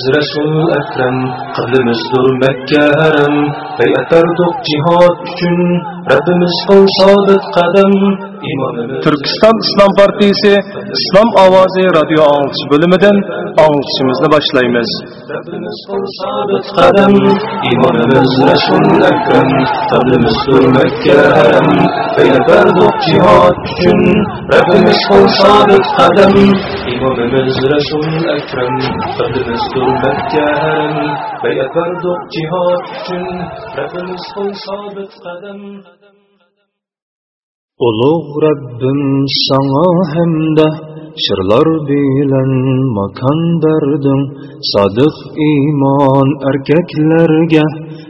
İmamımız Resul Ekrem, kıblimizdir Mekke herem, beyat erdik cihad üçün, Rabbimiz kıl sabit kadem. Türkistan İslam Partisi İslam Avazı Radyo Ağıltısı bölümünden ağıltısımızla başlayımız. Rabbimiz kıl sabit kadem, imanımız Resul Ekrem, Rabbimiz kıl Mekke Erem, peygamber dok için. Rabbimiz kıl sabit kadem, imanımız Resul Ekrem, Rabbimiz kıl Mekke Erem, peygamber dok için. Rabbimiz kıl sabit kadem, Ulug' Rabbim sango hamda shirlar bilan makon berding sodiq iymon erkaklarga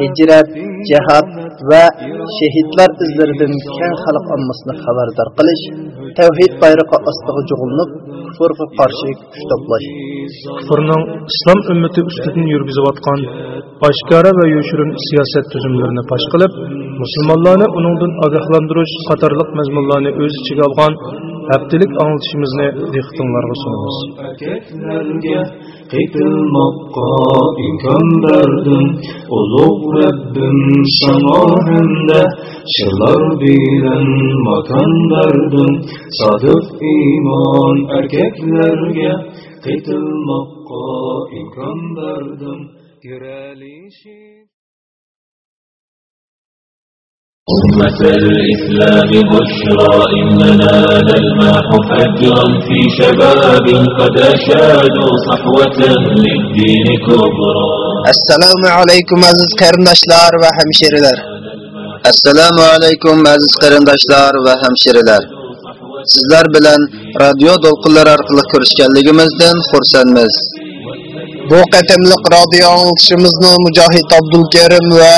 hijrat jihad va shahidlar izlaridan keng xalq ommasini xabardor qilish tavhid bayrog'i ostiga jug'ulinib kufrga qarshi kuch to'plash. Kufrning islom ummati ustidan yurgizayotgan oshkora va yoshirin siyosat tuzumlarini fosh qilib musulmonlarni uningdan ogohlantirish qatorliq mazmunlarni o'z ichiga olgan haftalik anglitishimizni dehqonlarga sunamiz Kıydılmakka imkan verdin. Ulug Rabbim sana hemde Şırlar bilen makan verdin. Sadık iman erkeklerge Kıydılmakka imkan verdin. Girelişi أمة الإسلام بشرى إننا نلمح فجرا في شباب قد أشادوا صحوة للدين كبرى assalomu alaykum aziz qarindoshlar va hamshiralar assalomu alaykum aziz qarindoshlar va hamshiralar sizlar bilan radio to'lqinlari orqali ko'rishganligimizdan xursandmiz bu qatimliq radio anglitishimizni mujohid abdulkarim va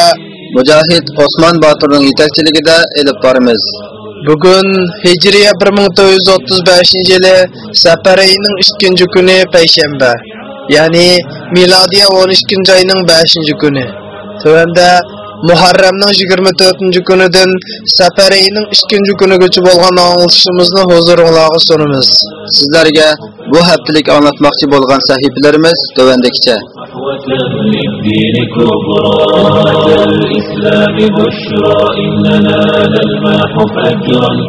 mujohid osmon boturning yetakchiligida elib boramiz. Bugun hijriya 1935 yili safar oyining 2 kuni ya'ni milodiya 12 oyning 5 kuni muharramning yigirma to'rtinchi kunidan safar ayining ikkinchi kunigacha bo'lgan anglishimizni huzuringizga sunamiz. Sizlarga bu haftalik anglatmoqchi bo'lgan sahifalarimiz tovandagicha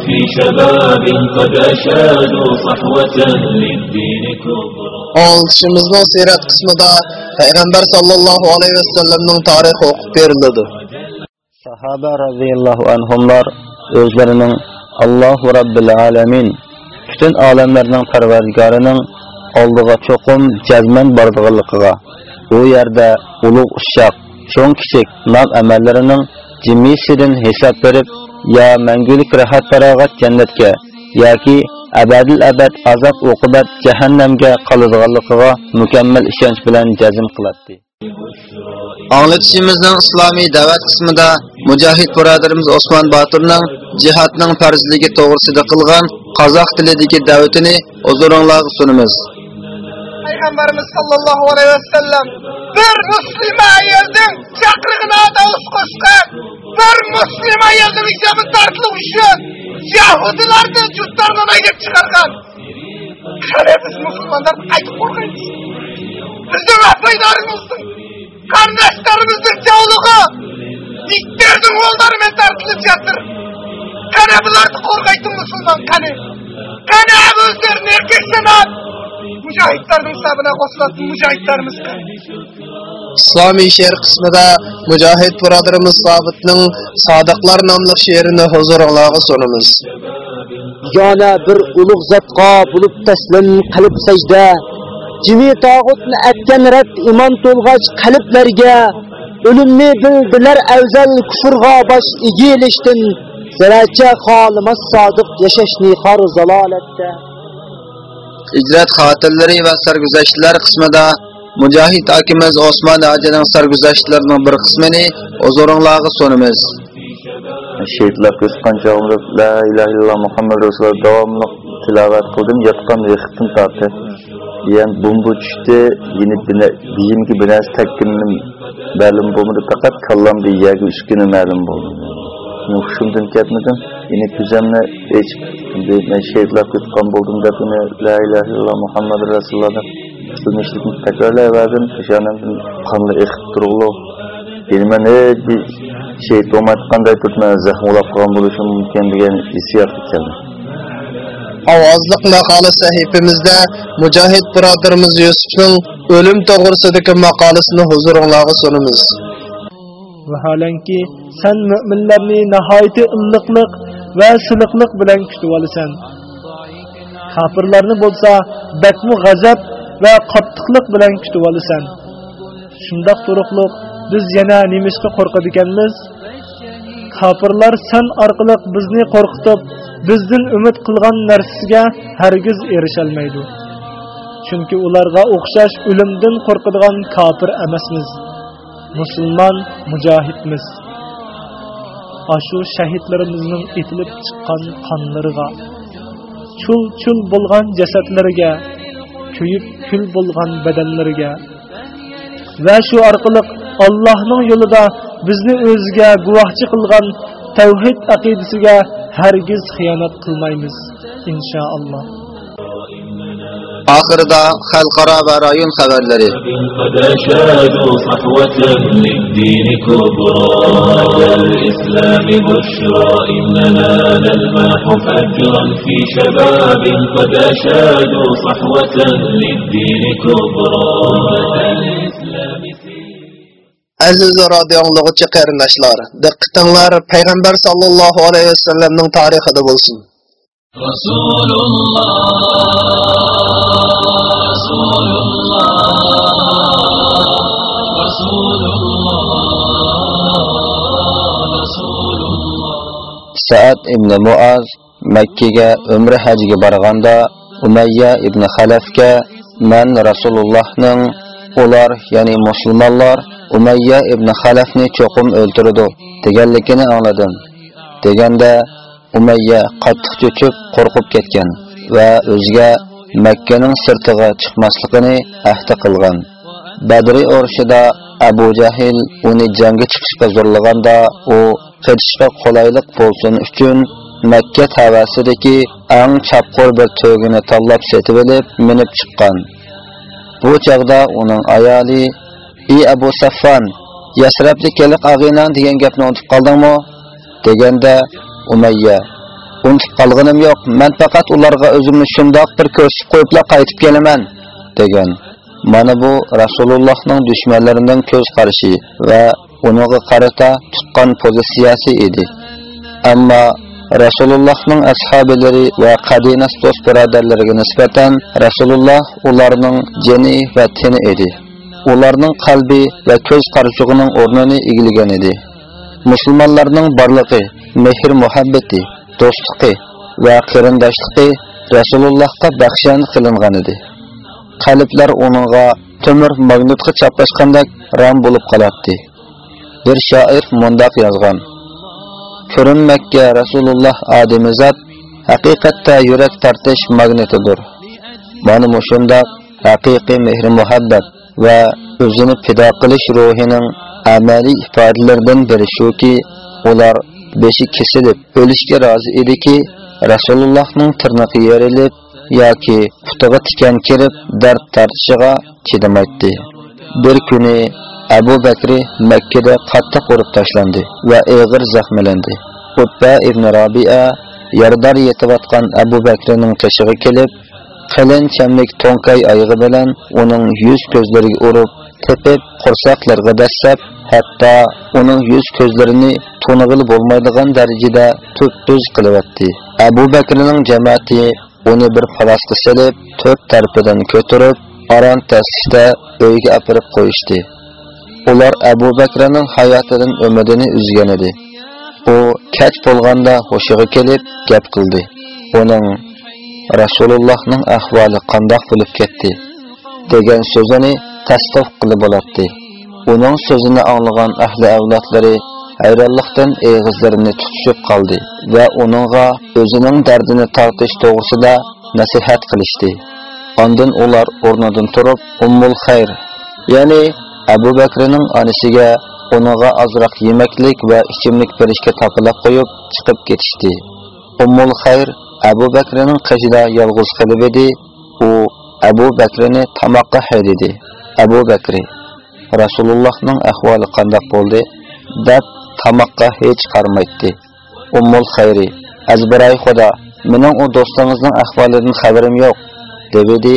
في شباب قد أشادوا صحوة للدين كبرى Anlatışımızın sirat qismida payg'ambar sollallohu alayhi vasallamning tarixi o'qib beriladi. Sahaba roziyallohu anhumlar o'zlarining alloh robbil alamin butun olamlarning parvardigorining oldiga cho'qim jazman bardığılıqıga u yerda ulug uşak, cho'ng kichik nom amallarining cimisirin hisob berib ya mangulik rohat farog'at jannatga yoki abadil abad azab uqubat cehennemge kalıdığılıqıga mükemmel işenç bilen cezim kılattı. Anlatışımızın İslami davet kısmında Mücahit birodarimiz Osman Batur'ның cihatның farzligi to'g'risida qilgan qozoq tilidagi davetini huzuringizga sunamiz. Peygamberimiz sallallahu aleyhi ve sellem bir Müslüman ayelden çakırına da uskoşkan bir Müslüman ayelden icabı tartılıp üşüyen қарайсыз мұсылмандар қайтып қорғайсыз біздің апайларымыздың қарындаштарымыздың жаулығы иттердің қолдарымен тартылып жатыр қане бұларды қорғайтын мұсылман қане қане өздерін еркек санап мұжахидтардың сабына қосылатын мұжахидтарымыз İslami şiir kısmında Mücahit Buradırımız Sabit'nin Sadıklar namlı şiirini huzurlarına sunumuz. Yana bir ulug' zotqa bo'lib taslim qilib sajda. Jimi tog'utni atgan rad iymon to'lg'ach qalblarga o'limni bildilar afzal kufrga bosh egilishdan zaracha xolimas sodiq yashashni xor zalolatda. Ijrat xotirlari va sarguzashtlar qismida mujohid akimiz osmon hojining sarguzashtlarining bir qismini huzuringlarga sunamiz şehidlər qısqancağımrıb La ilahe illallah Muhammed Resulullah davamlı tilavət qıldım, yatqan və yıxıqdım zatı. Yəni, bumbu düşdü, yeni bine, bizimki binəz təkkinin məlum bulmadı, fəqat kallam bir yəqi üç günü məlum buldu. Yani huşumdan getmedim, yeni düzənlə heç, mən şehidlər qısqan buldum dedim, La ilahe illallah Muhammed Resulullah'dan. Sınışlıkını tekrarlayıverdim, peşanımdan kanlı yıxıq durulu. Turg'lu yani man hech bir shehid bo'lmayotganday turibman zaxm ulab qolgan bo'lishim mumkin degan hissiyotga keldim ovozliq maqola sahifamizda mujohid birodarimiz yusufning o'lim to'g'risidagi maqolasini huzuringlarga sunamiz. Vaholanki sen mo'minlarni nihoyatda illiqliq va siliqliq bilan kutib olasan. Kofirlarni bo'lsa bakmu g'azab va qattiqlik bilan kutib olasan. Shundoq turuqliq biz yana nemishga qo'rqadiganmiz? Kofirlar sen orqali bizni qo'rqitib bizdan umid qilgan narsasiga hargiz erisholmaydi chunki ularga o'xshash o'limdan qo'rqadigan kofir emasmiz. Musulmon mujohidmiz. Ashu shahidlarimizning etilib chiqqan qonlariga chul chul bo'lgan jasadlariga kuyib kul bo'lgan badanlariga va shu orqali Allah'ın yolunda bizni özge guvahçı kılgan tevhid akidesine hergiz hıyanat kılmayız inşallah. آخردا خلقرا و رايون خبرلري قد شادوا صحوة للدين كبرى الإسلام بشرى إننا نلمح فجرا في شباب قد شادوا صحوة للدين كبرى Aziz radiyallohu qarindoshlar, diqqatinglar payg'ambar sallallohu alayhi vasallamning tarixida bo'lsin. Rasululloh Rasululloh Rasululloh Sa'ad ibn Muaz Makkaga umra hajjiga borganda Umayya ibn Khalafga men Rasulullohning ular, ya'ni musulmonlar Umayya ibn Xalafni cho'qim o'ltirdi deganligini angladim. Deganda Umayya qattiq cho'chib qo'rqib ketgan va o'ziga Makkaning sirtiga chiqmasligini ahd qilgan. Badr urushida Abu Jahil uni jangga chiqishga zo'rlaganda u qechishga qulaylik bo'lsin uchun Makka tavasidagi eng chapqur bir to'gini tanlab setib olib minib chiqqan. Bu chaqda uning ayoli "Ey Abu Saffan, Yasrabli keliq ag'inan degan gapni unutib qoldingmi?" deganda Umayya unutib qolganim yo'q, men faqat ularga o'zimni shundoq bir ko'rsatib qo'yibla qaytib kelaman degan. Mana bu Rasulullohning dushmanlarining ko'z qarashi va uniga qarata tutgan pozitsiyasi edi. Ammo Rasulullohning ashabilari va qadinas do'st birodarlariga nisbatan Rasululloh ularning jini va tini edi. Ularning qalbi va ko'z qarichog'ining o'rnini egillagan edi. Musulmonlarning borligi, mehr muhabbati, do'stligi va qarindoshligi Rasulullohga baxshan qilingan edi. Qalblar uningga temir magnitga chaplashgandek ram bo'lib qoladi. Bir shoir mundaq yozgan: Ko'rinmakka Rasululloh odamizat haqiqatda yurak tartish magnitidir. Mana mushunda haqiqiy mehr muhabbat va o'zini fido qilish ruhining amaliy ifodalaridan biri shuki, ular beshi kesilib o'lishga rozi ediki, Rasulullohning tirnoqi yerilib yoki putiga tikan kirib dard tortishiga chidamaydi. Bir kuni Abu Bakri Makkada qattiq urib tashlandi va og'ir zaxmlandi. Utba ibn Rabi'a yordar yetayotgan Abu Bakrining qishig'i kelib, qalin chamlik to'nkay oyog'i bilan uning yuz ko'zlariga urib tepib qursaqlarga dastlab hatto uning yuz ko'zlarini to'nig'ili bo'lmaydigan darajada tuz qilyapti. Abu bakrining jamoati uni bir falasga silib to'rt tarafidan ko'tarib aron tasishda uyga apirib qo'yishdi. Ular abu bakraning hayotidan umidini uzgan edi. U kech bo'lganda hushiga kelib gap qildi. Uning rasulullohning ahvoli qandoq bo'lib ketdi degan so'zini tasdiq qilib olardi. Uning so'zini anglagan ahli avlodlari hayronlikdan eg'izlarini tutishib qoldi va uningga o'zining dardini tortish to'g'risida nasihat qilishdi. Ondan ular o'rnidan turib ummul xayr! ya'ni abu bakrning onasiga uninga ozroq yemaklik va ichimlik berishga topilab qo'yib chiqib ketishdi. Ummul xayr! Abu bakrning qishida yolg'iz qilib edi. U abu bakrini tamoqqa haydidi abu bakri rasulullohning ahvoli qandoq bo'ldi? deb tamoqqa hech qarmaydi. Ummul xayri Azbaray xudo mening u do'stingizning ahvolidan xabarim yo'q dedi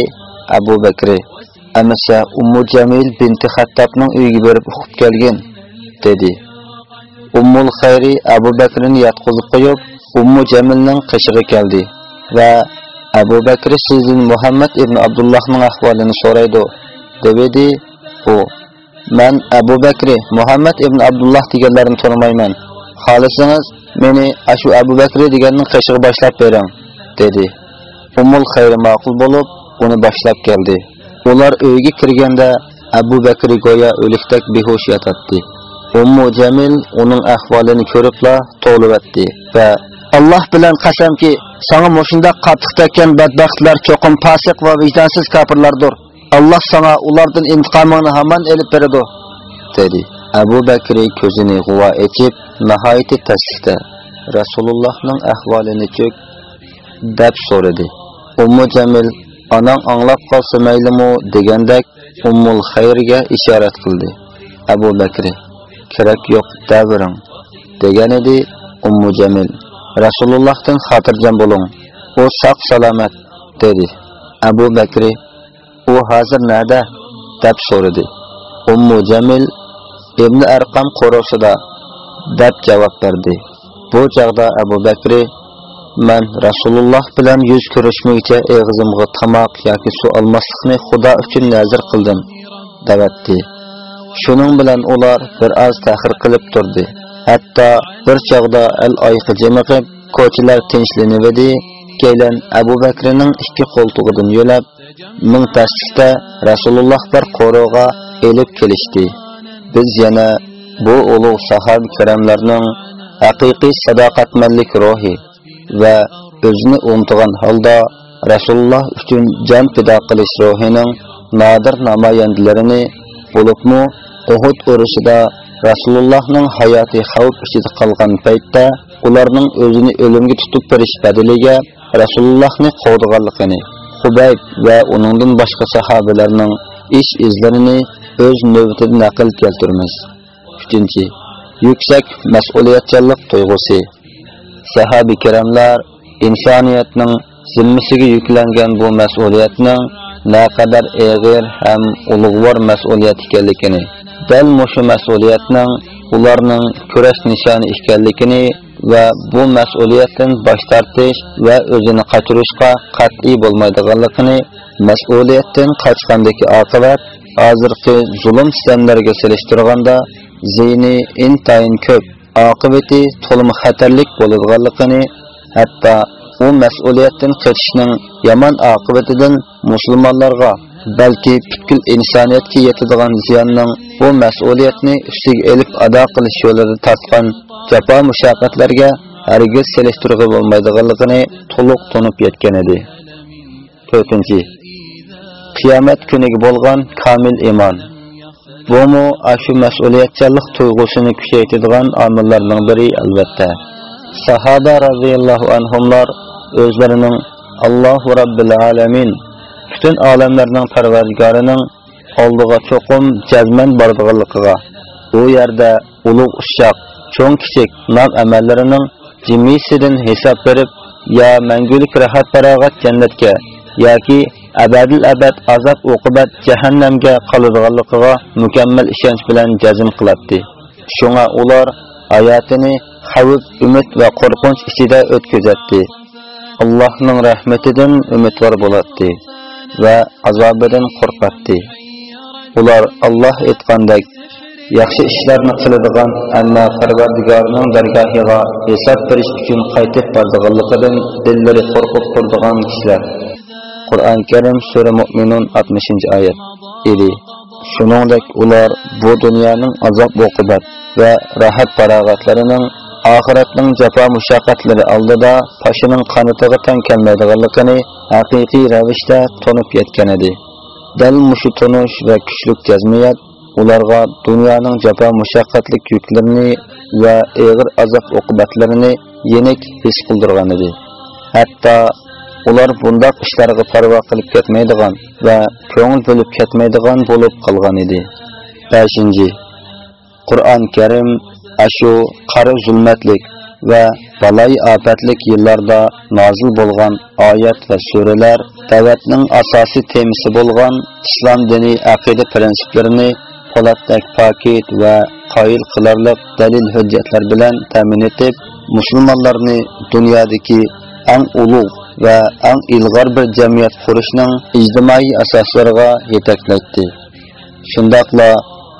abu bakri. Amasa ummu jamil binti xattabning uyiga berib o'qib kelgan dedi. Ummul xayri abu Bakrini yotqizib qo'yib ummu jamilning qishig'i keldi va abu bakr sizin muhammad ibn abdullohning ahvolini so'raydi. Dedi u man abu bakr muhammad ibn abdulloh deganlarni tonimayman xohlasangiz meni ashu abu bakr deganning qishig'i boshlab bering dedi. Umul xayr ma'qul bo'lib uni boshlab keldi. Ular uyga kirganda abu bakr go'yo o'likdek behush yotadi ummu jamil uning ahvolini ko'ribla to'livatdi va alloh bilan qasamki sana mushundoq qattiq tekkan badbaxtlar cho'qim fosiq va vijdonsiz kofirlardir. Alloh sana ulardan intiqomini hamon elib beradi dedi abu bakri ko'zini g'uvo echib nihoyatda tasdiqda. Rasulullohning ahvolini cho'k deb so'radi. Ummu jamil onang anglab qolsa maylimu degandek ummul xayrga ishorat qildi. Abu bakri kerak yo'q davring degan edi ummu jamil rasulullohdan xotirjam bo'ling. U sog' salomat dedi. Abu bakri u hozir nada? deb so'radi. Ummu jamil ibn arqam qo'rosida deb javob berdi. Bu chaqda abu bakri men rasululloh bilan yuz ko'rishmoqcha eg'zimga tamoq yoki suv olmaslikni xudo uchun nazr qildim davatdi shuning bilan ular bir oz ta'xir qilib turdi. Hatta bir çağda al ayıqı cemiqib, ko'chalar tinçlenivedi, keylen abu bakrining ikki qo'ltig'idan yo'lab ming tasdiqda rasululloh bir qo'rug'a elib kelishdi. Biz yana bu ulug' sahoba kiramlarning haqiqiy sadoqatmanlik ruhi va o'zini unutgan holda rasululloh uchun jon fido qilish ruhining nodir namoyandalarini bo'libmi uhud urushida rasulullohning hayoti xavf ichida qolgan paytda ularning o'zini o'limga tutib berish badiliga rasulullohni qovdiganligini hubayb va uningdan boshqa sahobalarning ish izlarini o'z navbatida naql keltiramiz uchinchi yuksak mas'uliyatchanlik tuyg'usi. Sahabi kiramlar insoniyatning zimmasiga yuklangan bu mas'uliyatning naqadar og'ir ham ulug'vor mas'uliyat ekanligini dal mushu mas'uliyatning ularning kurash nishoni ekanligini va bu mas'uliyatdan bosh tortish va o'zini qochirishga qat'iy bo'lmaydiganligini mas'uliyatdan qochgandagi oqibat hozirgi zulm sistemlarga selishtirganda ziyni intayin ko'p oqibati to'lim xatarlik bo'ladiganligini hatto u mas'uliyatdan qochishning yomon oqibatidan musulmonlarga balki butkul insoniyatga yetadigan ziyonning bu mas'uliyatni ustiga elib ado qilish yo'lida tortgan jafo mushaqqatlarga hargiz selishtirg'i bo'lmaydiganligini to'liq tunib yetgan edi. To'rtinchi. Qiyomat kuniga bo'lgan komil iymon. Bumu ashu mas'uliyatchanlik tuyg'usini kuchaytiradigan omillarning biri albatta. Sahoba roziyallohu anhumlar o'zlarining allohu robbil alamin bütün olamlarning parvardigorining oldiga çokum jazman bardıgılıkıga. Bu yerda ulug' ushoq cho'ng kichik nam emellerinin jimisidan hisob berib ya mangulik rahat farog'at jannatga yoki abadil abad azob uqubat jahannamga qoladiganligiga mukammal ishonch bilan jazm qiladi shunga ular hayotini xavf umid va qo'rqinch ichida o'tkazadi allohning rahmatidan umidvor bo'ladi va azobidan qo'rqatdi ular alloh aytgandek yaxshi ishlarni qiladigan ammo parvardigorning dargohiga hisob berish uchun qaytib bordiganligidan dillari qo'rqib turdigan kishilar. Qur'oni karim sura mo'minun 60 oyat edi shuningdek ular bu dunyoning azob oqibat va rohat farog'atlarining oxiratning jafo mushaqqatlari oldida pashining qanotiga tang kelmaydiganligini haqiqiy ravishda tunib yetgan edi. Dal mushu tonish va kuchli jazmiyat ularga dunyoning jafo mushaqqatli yuklarini va og'ir azob oqibatlarini yenik his qildirgan edi. Hatto ular bundoq ishlarga parvo qilib ketmaydigan va ko'ngil bo'lib ketmaydigan bo'lib qolgan edi. Beshinchi qur'oni karim ashu qari zulmatlik va balay ofatlik yillarda nozil bo'lgan oyat va suralar da'vatning asosiy temasi bo'lgan islom dini aqida prinsiplarini po'latdak paket va qoyil qilarliq dalil hujjatlar bilan ta'min etib musulmonlarni dunyodagi eng ulug' va eng ilg'or bir jamiyat qurishning ijtimoiy asoslariga yetaklaydi shundoqla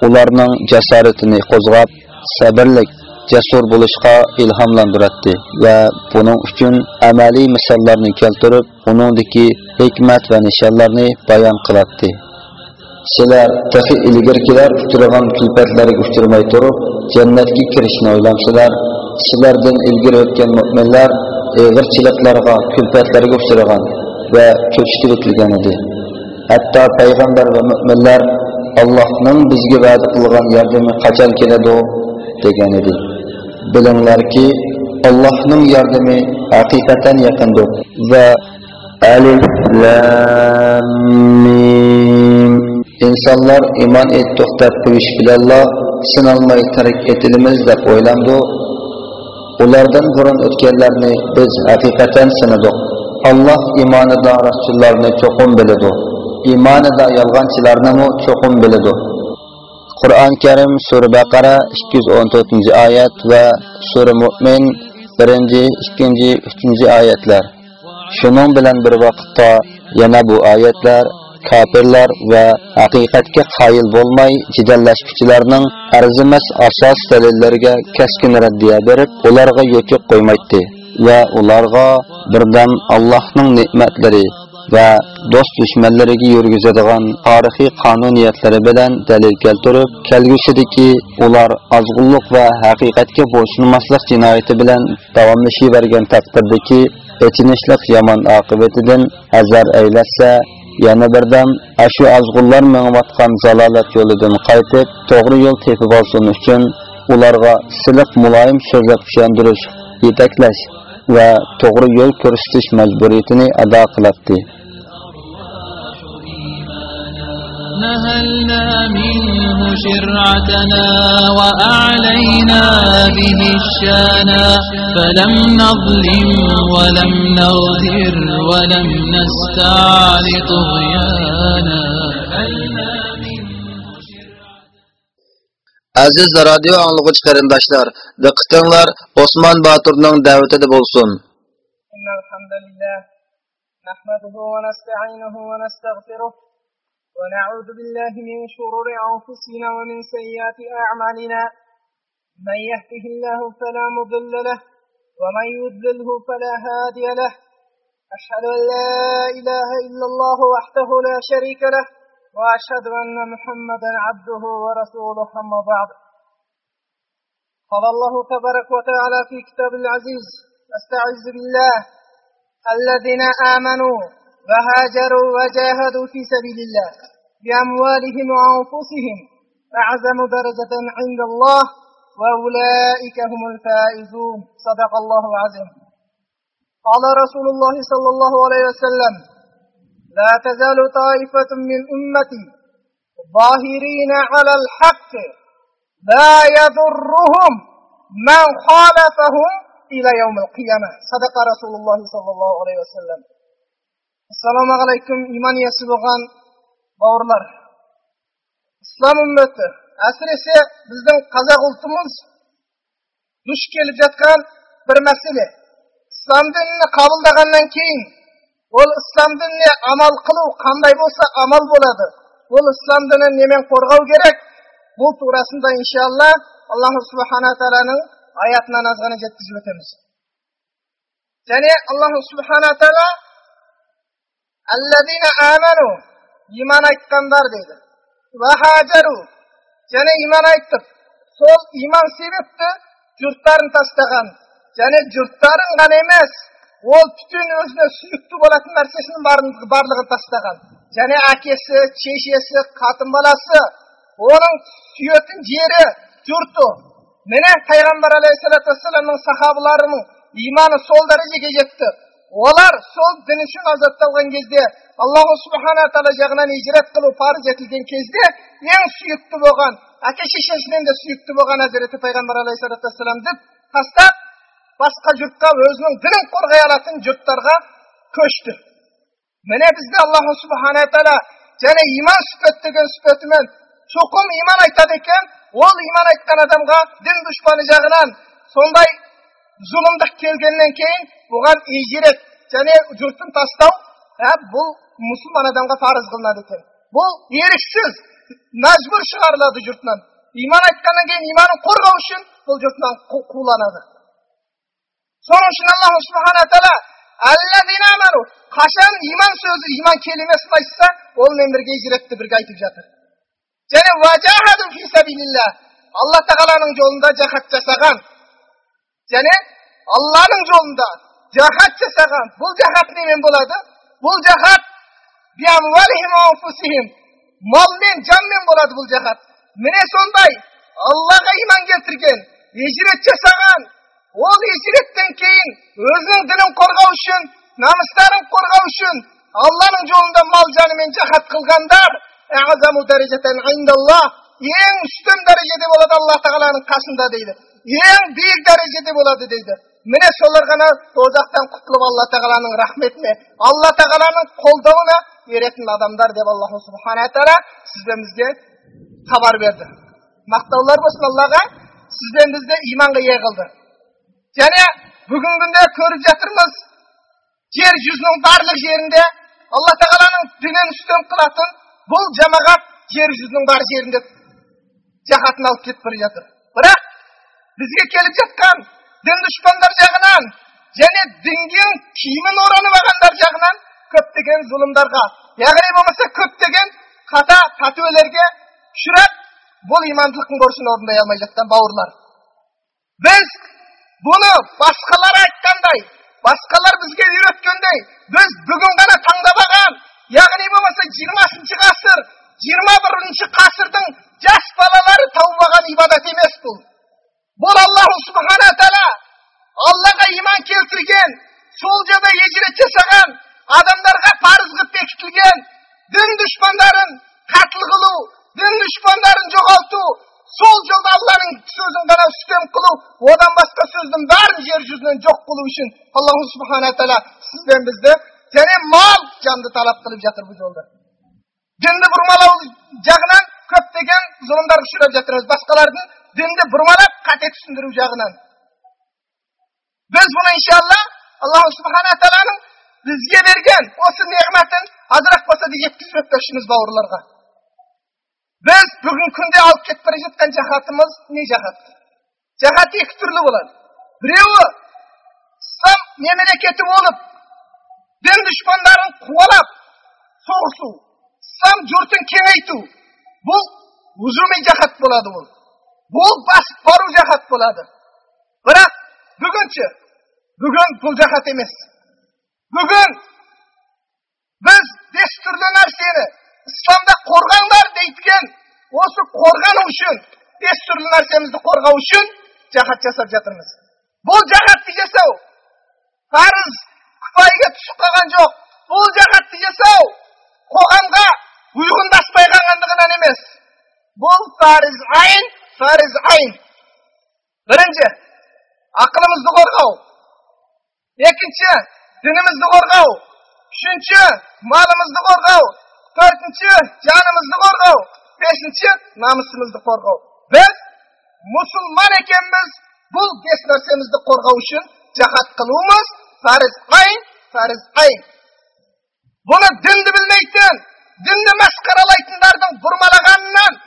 ularning jasoratini qo'zg'ab sabrlik jasur bo'lishga ilhomlantiradi va buning uchun amaliy misollarni keltirib uningdagi hikmat va nishonlarni bayon qiladi sizlar tahi ilgirkilar uchragan kulfatlarga uchramay turib jannatga kirishni o'ylamsizlar. Sizlardan ilgari o'tgan mo'minlar ig'irchiliklarga kulfatlarga uchragan va ko'chishga edi. Hatto payg'ambar va mo'minlar allohning bizga va'da qilgan yordami qachon keladi? Degan edi bilinglarki allohning yordami haqiqatan yaqindir. Va alif lam mim. Insonlar iymon to'xtab deb qo'yish bilanla sinalmay tark etilimiz deb o'ylandi ulardan burun o'tganlarni biz haqiqatan sinadik alloh iymonida rasullarni cho'qim biladi. Iymonida yolg'onchilarni cho'qim biladi. Qur'on karim sura baqara 214 oyat va sura Mu'min 1 2 3 oyatlar. Shuning bilan bir vaqtda yana bu oyatlar kafirlar va haqiqatga qoyil bo'lmay jidallashuvchilarning arzimas asos dalillariga keskin raddiya berib ularga yo'q qo'ymaydi va ularga birdan allohning ne'matlari və dost düşmənlərə yürgüzədigən tarixi qanuniyyətləri bilən dəlil keltirib, kəlgüsüdəki ular azğınlıq və həqiqətə boşunmaslıq cinayəti bilən davamlışı verən təqdirdəki etinişlik yaman aqibetidən həzər eyləsə, yəni yana birdan aşu azğınlar məğvatqan zalalat yoludan qaytıb, doğru yol tepib olsun üçün ularga siliq mulayim sözlə küşəndiriş, yetəkləş və doğru yol göstəriş məcburiyyətini ada qılardı. نهلنا منه شرعتنا وأعلينا به الشانا فلم نظلم ولم نغدر ولم نستعل طغيانا Aziz radio anlıqıç qarindaşlar, diqqətinizlər Osman Batur'un dəvətidir bolsun. İnnal hamdalillah nahmeduhu ve nestaînuhu ve nestağfiruh ونعوذ بالله من شرور أنفسنا ومن سيئات أعمالنا. من يهده الله فلا مضل له ومن يضلله فلا هادي له. أشهد أن لا إله إلا الله وحده لا شريك له وأشهد أن محمدا عبده ورسوله أما بعد. قال الله تبارك وتعالى في كتاب العزيز أستعذ بالله الذين آمنوا وهاجروا وجاهدوا في سبيل الله بأموالهم وأنفسهم أعظم درجة عند الله وأولئك هم الفائزون. صدق الله العظيم. قال رسول الله صلى الله عليه وسلم لا تزال طائفة من أمتي ظاهرين على الحق لا يضرهم من خالفهم إلى يوم القيامة. صدق رسول الله صلى الله عليه وسلم. Ассалаумағалейкум иман иесі болған бауырлар ислам үмметі әсіресе біздің қазақ ұлтымыз душ келіп жатқан бір мәселе ислам дінін қабылдағаннан кейін ол ислам дініне амал қылу қандай болса амал болады ол ислам дінін немен қорғау керек бұл турасында иншалла аллаху субхана тағаланың аятынан аз ғана жеткізіп өтеміз және аллаху субхана тағала аману иман айтқандар дейді вахажару және иман айтып сол иман себепті жұрттарын тастаған және жұрттарын ғана емес ол бүтін өзіне сүйікті болатын нәрсесінің барлығын тастаған және әкесі шешесі қатын баласы оның сүйетін жері жұрты міне пайғамбар алейхисалату вассаламның сахабаларының иманы сол дәрежеге жетті олар сол дін үшін азапталған кезде аллаху субхана тағала жағынан ижрат қылу парыз етілген кезде ең сүйікті болған әке шешесінен де сүйікті болған әзіреті пайғамбар алейхисалату вассаламды тастап басқа жұртқа өзінің дінін қорғай алатын жұрттарға көшті міне бізде аллаху субхана тағала және иман сүпет деген сүпетімен иман айтады екен ол иман айтқан адамға дін дұшпаны жағынан сондай зұлымдық келгеннен кейін бұған ижрет және жұртын тастау бұл мұсылман адамға парыз қылынады екен бұл еріксіз мәжбүр шығарылады жұртынан иман айтқаннан кейін иманын қорғау үшін бұл жұртынан қуланады соның үшін аллаху субхана тағала қашан иман сөзі иман келемесін айтса онымен бірге ижретті бірге айтып жатыр және алла тағаланың жолында жахат жасаған және алланың жолында жахат жасаған бұл жахат немен болады бұл жахат малмен жанмен болады бұл жахат міне сондай аллаға иман келтірген ежірет жасаған ол ежіреттен кейін өзінің дінін қорғау үшін намыстарын қорғау үшін алланың жолында мал жанымен жахат қылғандар ең үстем дәрежеде болады алла тағаланың қасында дейді ең биік дәрежеде болады дейді. Міне солар ғана тозақтан құтылып алла тағаланың рахметіне алла тағаланың қолдауына еретін адамдар деп аллаху субхана тағала сіз бізге хабар берді. Мақтаулар болсын аллаға сіз бен бізді иманға ие қылды. Және бүгінгі күнде көріп жатырмыз жер жүзінің барлық жерінде алла тағаланың дінін үстем қылатын бұл жамағат жер жүзінің бар жерінде жахатын алып кетіп бара жатыр. Бірақ бізге келіп жатқан дін дұшпандар жағынан және дінге киімін оранып алғандар жағынан көптеген зұлымдарға яғни болмаса көптеген қата пәтуелерге ұшырап бұл имандылықтың борышын орындай алмай жатқан бауырлар біз бұны басқалар айтқандай басқалар бізге үйреткендей біз бүгін ғана таңдап алған яғни болмаса жиырмасыншы ғасыр жиырма жүзінен uchun alloh subhana аллаху субхана тағала сіз бен бізді және мал жанды талап қылып жатыр бұл жолда дінді бұрмалау жағынан көптеген зұлымдарға ұшырап жатырмыз басқалардың дінді бұрмалап қате түсіндіру жағынан біз бұны иншалла аллаху субхана тағаланың бізге берген осы неғметін азырақ болса да жеткізіп өтпекшіміз бауырларға біз бүгінгі күнде алып кетіп бара жатқан жахатымыз не жахат жахат екі түрлі болады мемлекеті болып дін дұшпандарын қуалап соғысу ислам жұртын кеңейту бұл ужуми жахат болады ол бұл басып бару жахат болады бірақ бүгінші бүгін бұл жахат емес бүгін біз бес түрлі нәрсені исламда қорғаңдар дейтін осы қорғану үшін бес түрлі нәрсемізді қорғау үшін жахат жасап жатырмыз бұл жахатты жасау парыз күпайға түсіп қалған жоқ. Бұл жағатты жасау қоғамға ұйғындаспай қалғандығынан емес. Бұл парыз айн парыз айн. Бірінші ақылымызды қорғау. Екінші дінімізді қорғау. Үшінші малымызды қорғау. Төртінші жанымызды қорғау. Бесінші намысымызды қорғау. Біз мұсылман екенбіз. Бұл бес нәрсемізді қорғау үшін жахат қылуымыз farisqayn farisqayn бұны дінді білмейтін дінді масқаралайтындардың бұрмалағанынан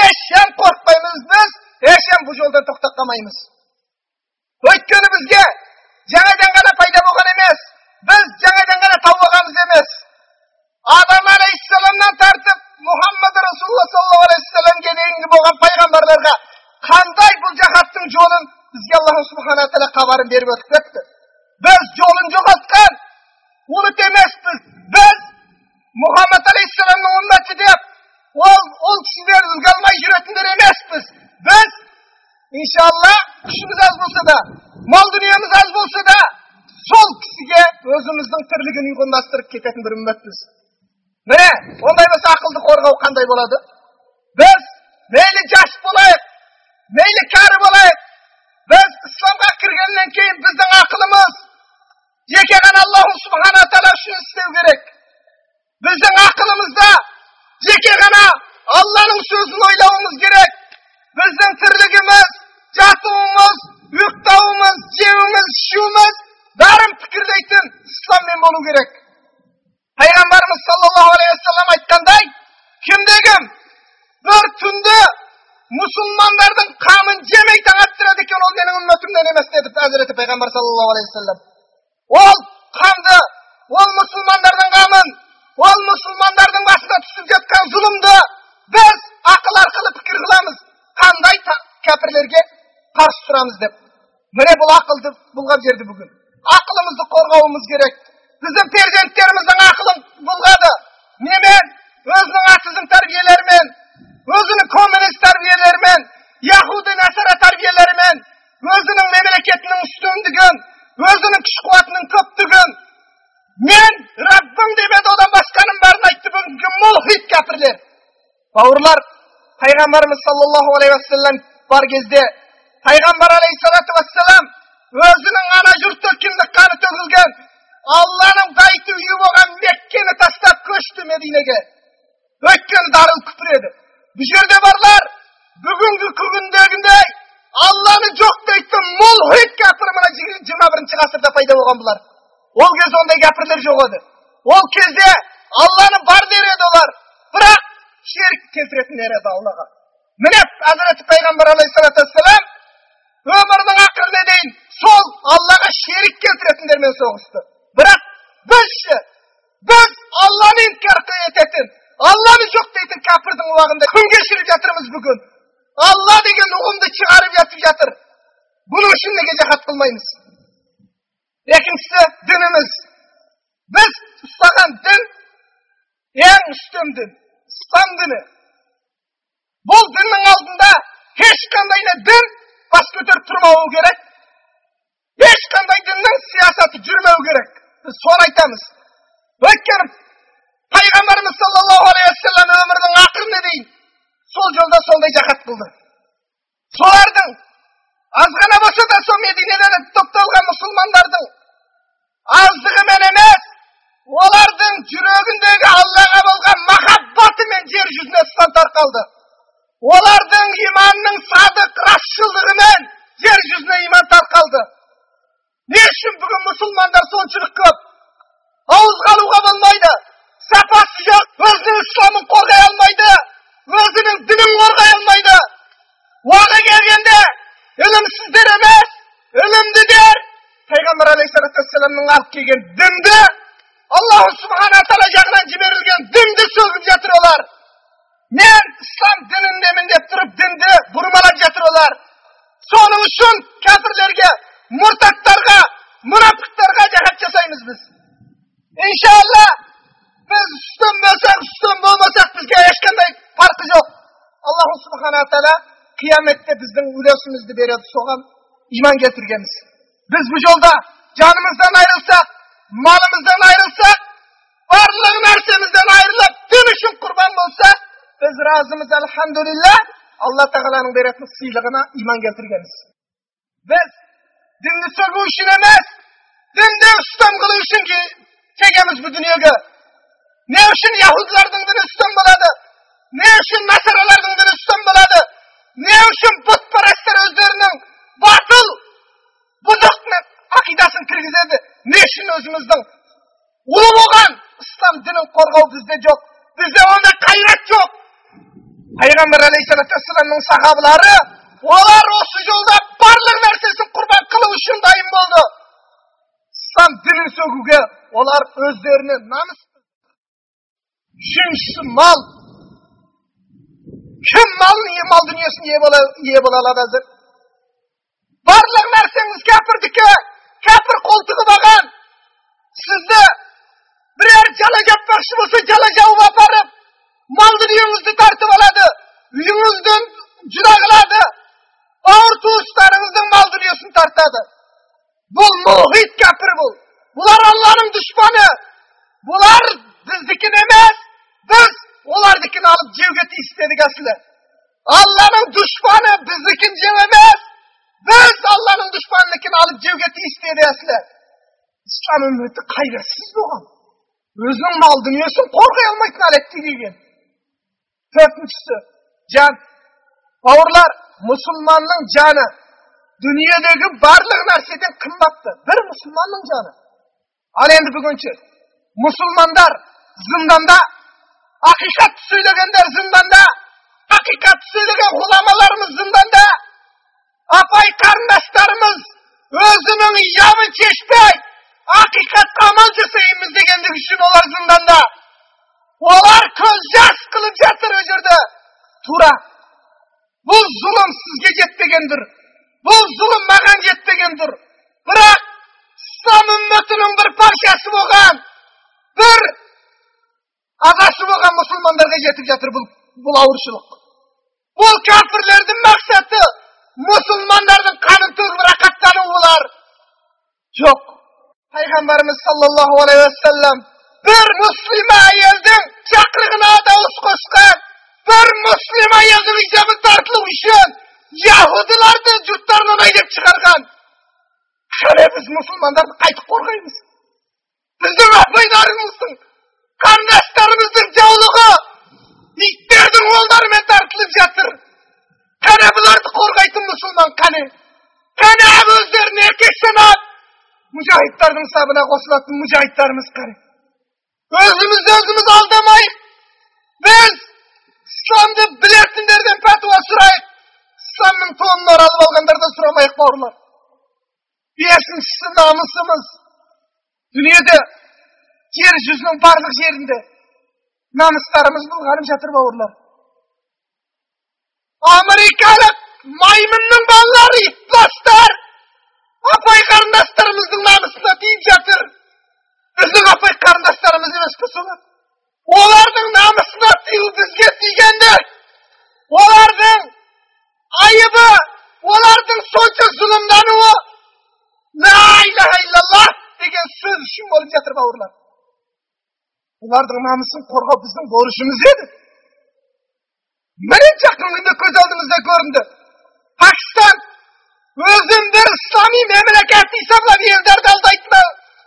ешен қорықпаймыз біз ешен бұл жолдан тоқтап қалмаймыз өйткені бізге жаңадан ғана пайда болған емес біз жаңадан ғана тауып алғанбыз емес адам алейхисаламнан тартып мұхаммад расулалла саллаллаху алейхи вассаламге дейінгі болған пайғамбарларға қандай бұл жахаттың жолын бізге алла субхана тағала хабарын беріп өтіп мал дүниеміз аз болса да сол кісіге өзіміздің тірлігін ұйғырластырып кететін бір үмметпіз міне ондай болса ақылды қорғау қандай болады пайғамбар саллаллаху алейхи вассалам ол қанды ол мұсылмандардың қамын ол мұсылмандардың басына түсіп жатқан зұлымды біз ақыл арқылы пікір қыламыз қандай кәпірлерге қарсы тұрамыз деп міне бұл ақылды бұлғап жерді бүгін ақылымызды қорғауымыз керек bovurlar payg'ambarimiz sollallohu alayhi vasallam bor kezde payg'ambar alayhissalotu vassalam o'zining ana yurti kimlik qoni to'kilgan allohning аллаға міне хазіреті пайғамбар алейхисалату вассалам өмірінің ақырына дейін сол аллаға шерік келтіретіндермен соғысты бірақ бізші біз алланы инкар ететін алланы жоқ дейтін кәпірдің уағында күн кешіріп жатырмыз бүгін алла деген ұғымды шығарып жатып жатыр бұның үшін неге жахат қылмаймыз екіншісі дініміз біз ұстаған дін ең үстем дін ислам діні бұл діннің алдында ешқандай да дін бас көтеріп тұрмауы керек. Ешқандай діннің саясаты жүрмеу керек. Біз соны айтамыз. Өйткені пайғамбарымыз саллаллаху алейхи уассалам өмірінің ақырына дейін? Сол жолда сондай жахат қылды солардың аз ғана болса да сол мединеде топталған мұсылмандардың аздығымен емес олардың жүрегіндегі аллаға болған махаббатымен жер жүзіне ислам тарқалды. Олардың иманның садық расшылдығымен жер жүзіне иман тарқалды. Не үшін бүгін мұсылмандар соншалық көп? Ауызға алуға болмайды. Сапасы жоқ өзінің исламын қорғай алмайды. Өзінің дінін қорғай алмайды. Уақы келгенде ілімсіздер емес ілімділер пайғамбар алейхисалату алып келген дінді аллах субхана тағала жағынан жіберілген дінді сөгіп жатыр олар. Meğer İslam dininde millettirip dindi vurmalar getiriyorlar. Sonunu şun kafirlerge, murtaklarga, münafıklarga cehet keseyimiz biz. İnşallah biz üstün bo'lsak, üstün bo'lmasak bizga hech qanday farqi yo'q. Alloh subhanahu taala qiyomatda bizning ulashimizni beradi, so'g'an iymon keltirganmiz. Biz bu yo'lda jonimizdan ayrilsak, molimizdan ayrilsak, barliq narsamizdan ayrilib, din uchun qurbon bo'lsak, biz razımız elhamdülillah Allah Teala'nın verdiği sıylığına iman getirgeniz. Biz dinni bu işin emez, dinde üstem kılıyorsun ki tegemiz bu dünyaya. Ne için Yahudlardan dini üstem buladı? Ne için Nasaralardan dini üstem buladı? Ne için putperestler özlerinin batıl, bozuk akidasını kirgizedi? Ne için özümüzden? Ulu olgan İslam dinin korkağı bizde yok. Bizde onda gayret yok. Payg'ambar alayhisalotu vassalomning sahobalari ular o'sha yo'lda barliq narsasini qurbon qilish uchun doim bo'ldi. Islom dinini so'guga ular o'zlarini namus uchinchisi mol. Kim molni mol dunyosini ye bo'la oladi? Hozir barliq narsangiz kafirniki kafir qo'ltig'i bo'lgan. Sizni biror jala gapmoqchi bo'lsa jala javob olib malını uyunuzu tartib oladi uyingizdan judo qiladi og'ir to'sishlaringizni mol dunyosini tortadi бұл мұхит кәпір бұл бұлар алланың дұшпаны бұлар біздікін емес біз олардікін алып жеуге тиіс дедік әсілі алланың дұшпаны біздікін жеу емес біз алланың дұшпанынікін алып жеуге тиіс деді әсілі ислам үміті қайратсыз болған өзінің мал дүниесін қорғай алмайтын әлекке келген to'rtinchisi jon bovurlar musulmonning joni dunyodagi barliq narsadan qimmatdir bir musulmonning joni al endi bugunchi musulmonlar zindonda haqiqat so'ylaganlar zindonda haqiqat so'ylagan ulamolarimiz zindonda apay qarindoshlarimiz o'zining yomi chechmay haqiqatga amal jasaymiz deganlik uchun ular zindonda олар көз жас қылып жатыр ол жерде тура бұл зұлым сізге жетпегендір бұл зұлым маған жетпегендір бірақ ислам үмметінің бір паршасы болған бір ағасы болған мұсылмандарға жетіп жатыр бұл, бұл ауыршылық бұл кәпірлердің мақсаты мұсылмандардың қанын төгіп рақаттану олар жоқ пайғамбарымыз саллаллаху алейхи уассалам bir muslima ayolning chaqirig'ini adavus qo'shgan bir muslima ayolning ijobi tortilib uchun yahudilarni jurtlardan haydab chiqargan qani biz musulmonlarni qaytib qo'rqaymiz bizning apoylarimizning qarindoshlarimizning javlig'i itlarning o'llarimen tortilib yotir qani bularni qo'rqaytin musulmon qani qani o'zlarini erkak sanab mujohidlarning sabına qo'shiladigan mujohidlarimiz qani өзімізді өзіміз алдамай біз исламды білетіндерден пәтуа сұрайық самның тонын аралып алғандардан сұрамайық бауырлар бесіншісі намысымыз дүниеде жер жүзінің барлық жерінде намыстарымыз бұлғанып жатыр бауырлар америкалық маймынның балалары итбастар апай қарындастарымыздың намысына тиіп жатыр біздің апай namus kılsın. Onların namusuna yıldızga tiyganda onların ayıbı, onların soycha zulmlari va la ilaha illalloh degan so'z shu bo'lib yatib avurlar. Ularning namusini qo'rg'ab bizning borishimiz edi. Birinchi aqlimda ko'z oldimizda ko'rindi. Pokiston o'zim bir islomiy mamlakat hisoblab yerlarda aldaytma.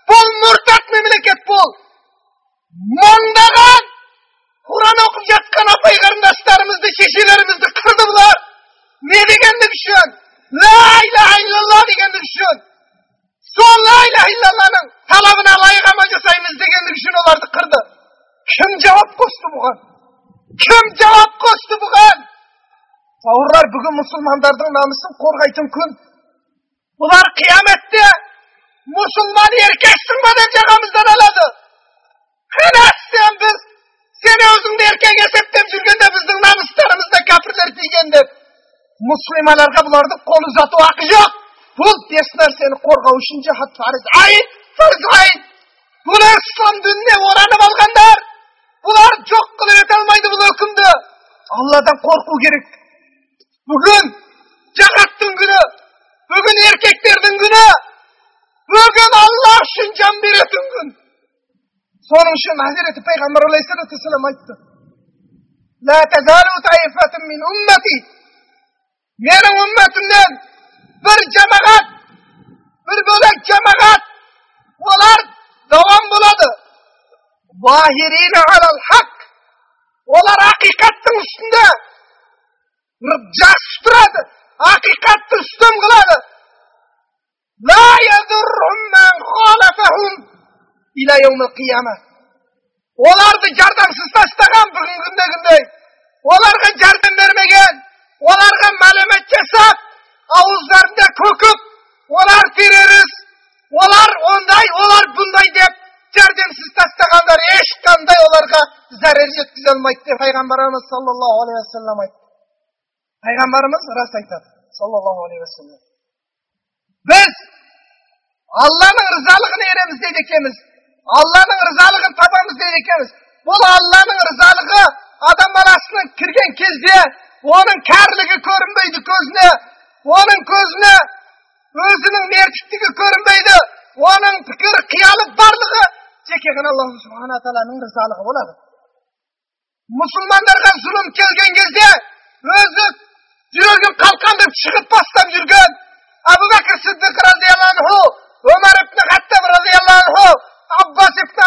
Bu murtad mamlakat bo'l. Mondadan Kur'an okuyacak kanapayı kardeşlerimizde, şişelerimizde kırdılar. Ne digendik düşün? La ilahe illallah digendik düşün. Son la ilahe illallah'ın talabına layık amacı sayımız digendik düşün olardı kırdı. Kim cevap kostu bu kan? Kim cevap kostu bu kan? Tavırlar bugün Müslümanlardan namusunu korkaytın kün. Bunlar kıyamette Müslüman erkeksin madem yakamızdan aladı. Hele sen biz, seni özünde erken hesaptan sürgünde bizden namuslarımızda kafirler diygendir. Müslümanlarga bulardı kol uzatı hakkı yok. Bu dersler seni korkav için cihat farz ayin, farz ayin. Bular son dünne oranı balgandar. Bular çok kılıp etelmaydı bu hükümdü. Allah'tan korku gerek. Bugün canattın günü. Bugün erkeklerden günü. Bugün Allah için can bir gün. so'ning uchun hazrati payg'ambar alayhissalatu vassalam aytdi لا تزال طائفة من أمتي mening ummatimdan bir jamoat bir bo'lak jamoat ular davom bo'ladi Zahirine alel hak. Olar hakikatin üstünde. Jas tuturadi. Hakikatni ustun qiladi. La yadurhum man khalafahum оларды жардамсыз тастаған бүгінгі күндегіндей оларға жәрдем бермеген оларға мәлімет жасап ауыздарында көкіп олар террорист олар ондай олар бұндай деп жәрдемсіз тастағандар ешқандай оларға зәрер жеткізе алмайды деп пайғамбарымыз саллаллаху алейхи уассалам айтты пайғамбарымыз рас айтады саллаллаху алейхи уассалам біз алланың ырзалығына ереміз дейді екенбіз алланың ырзалығын табамыз дейді екенбіз бұл алланың ырзалығы адам баласының кірген кезде оның кәрілігі көрінбейді көзіне оның көзіне өзінің нертіктігі көрінбейді оның пікір қиялы барлығы жеке ғана алла субхана тағаланың ырзалығы болады мұсылмандарға зұлым келген кезде өзі жүрегін қалқандырып шығып бастап жүрген бәкір омар ибн хаттаб Abbas İbn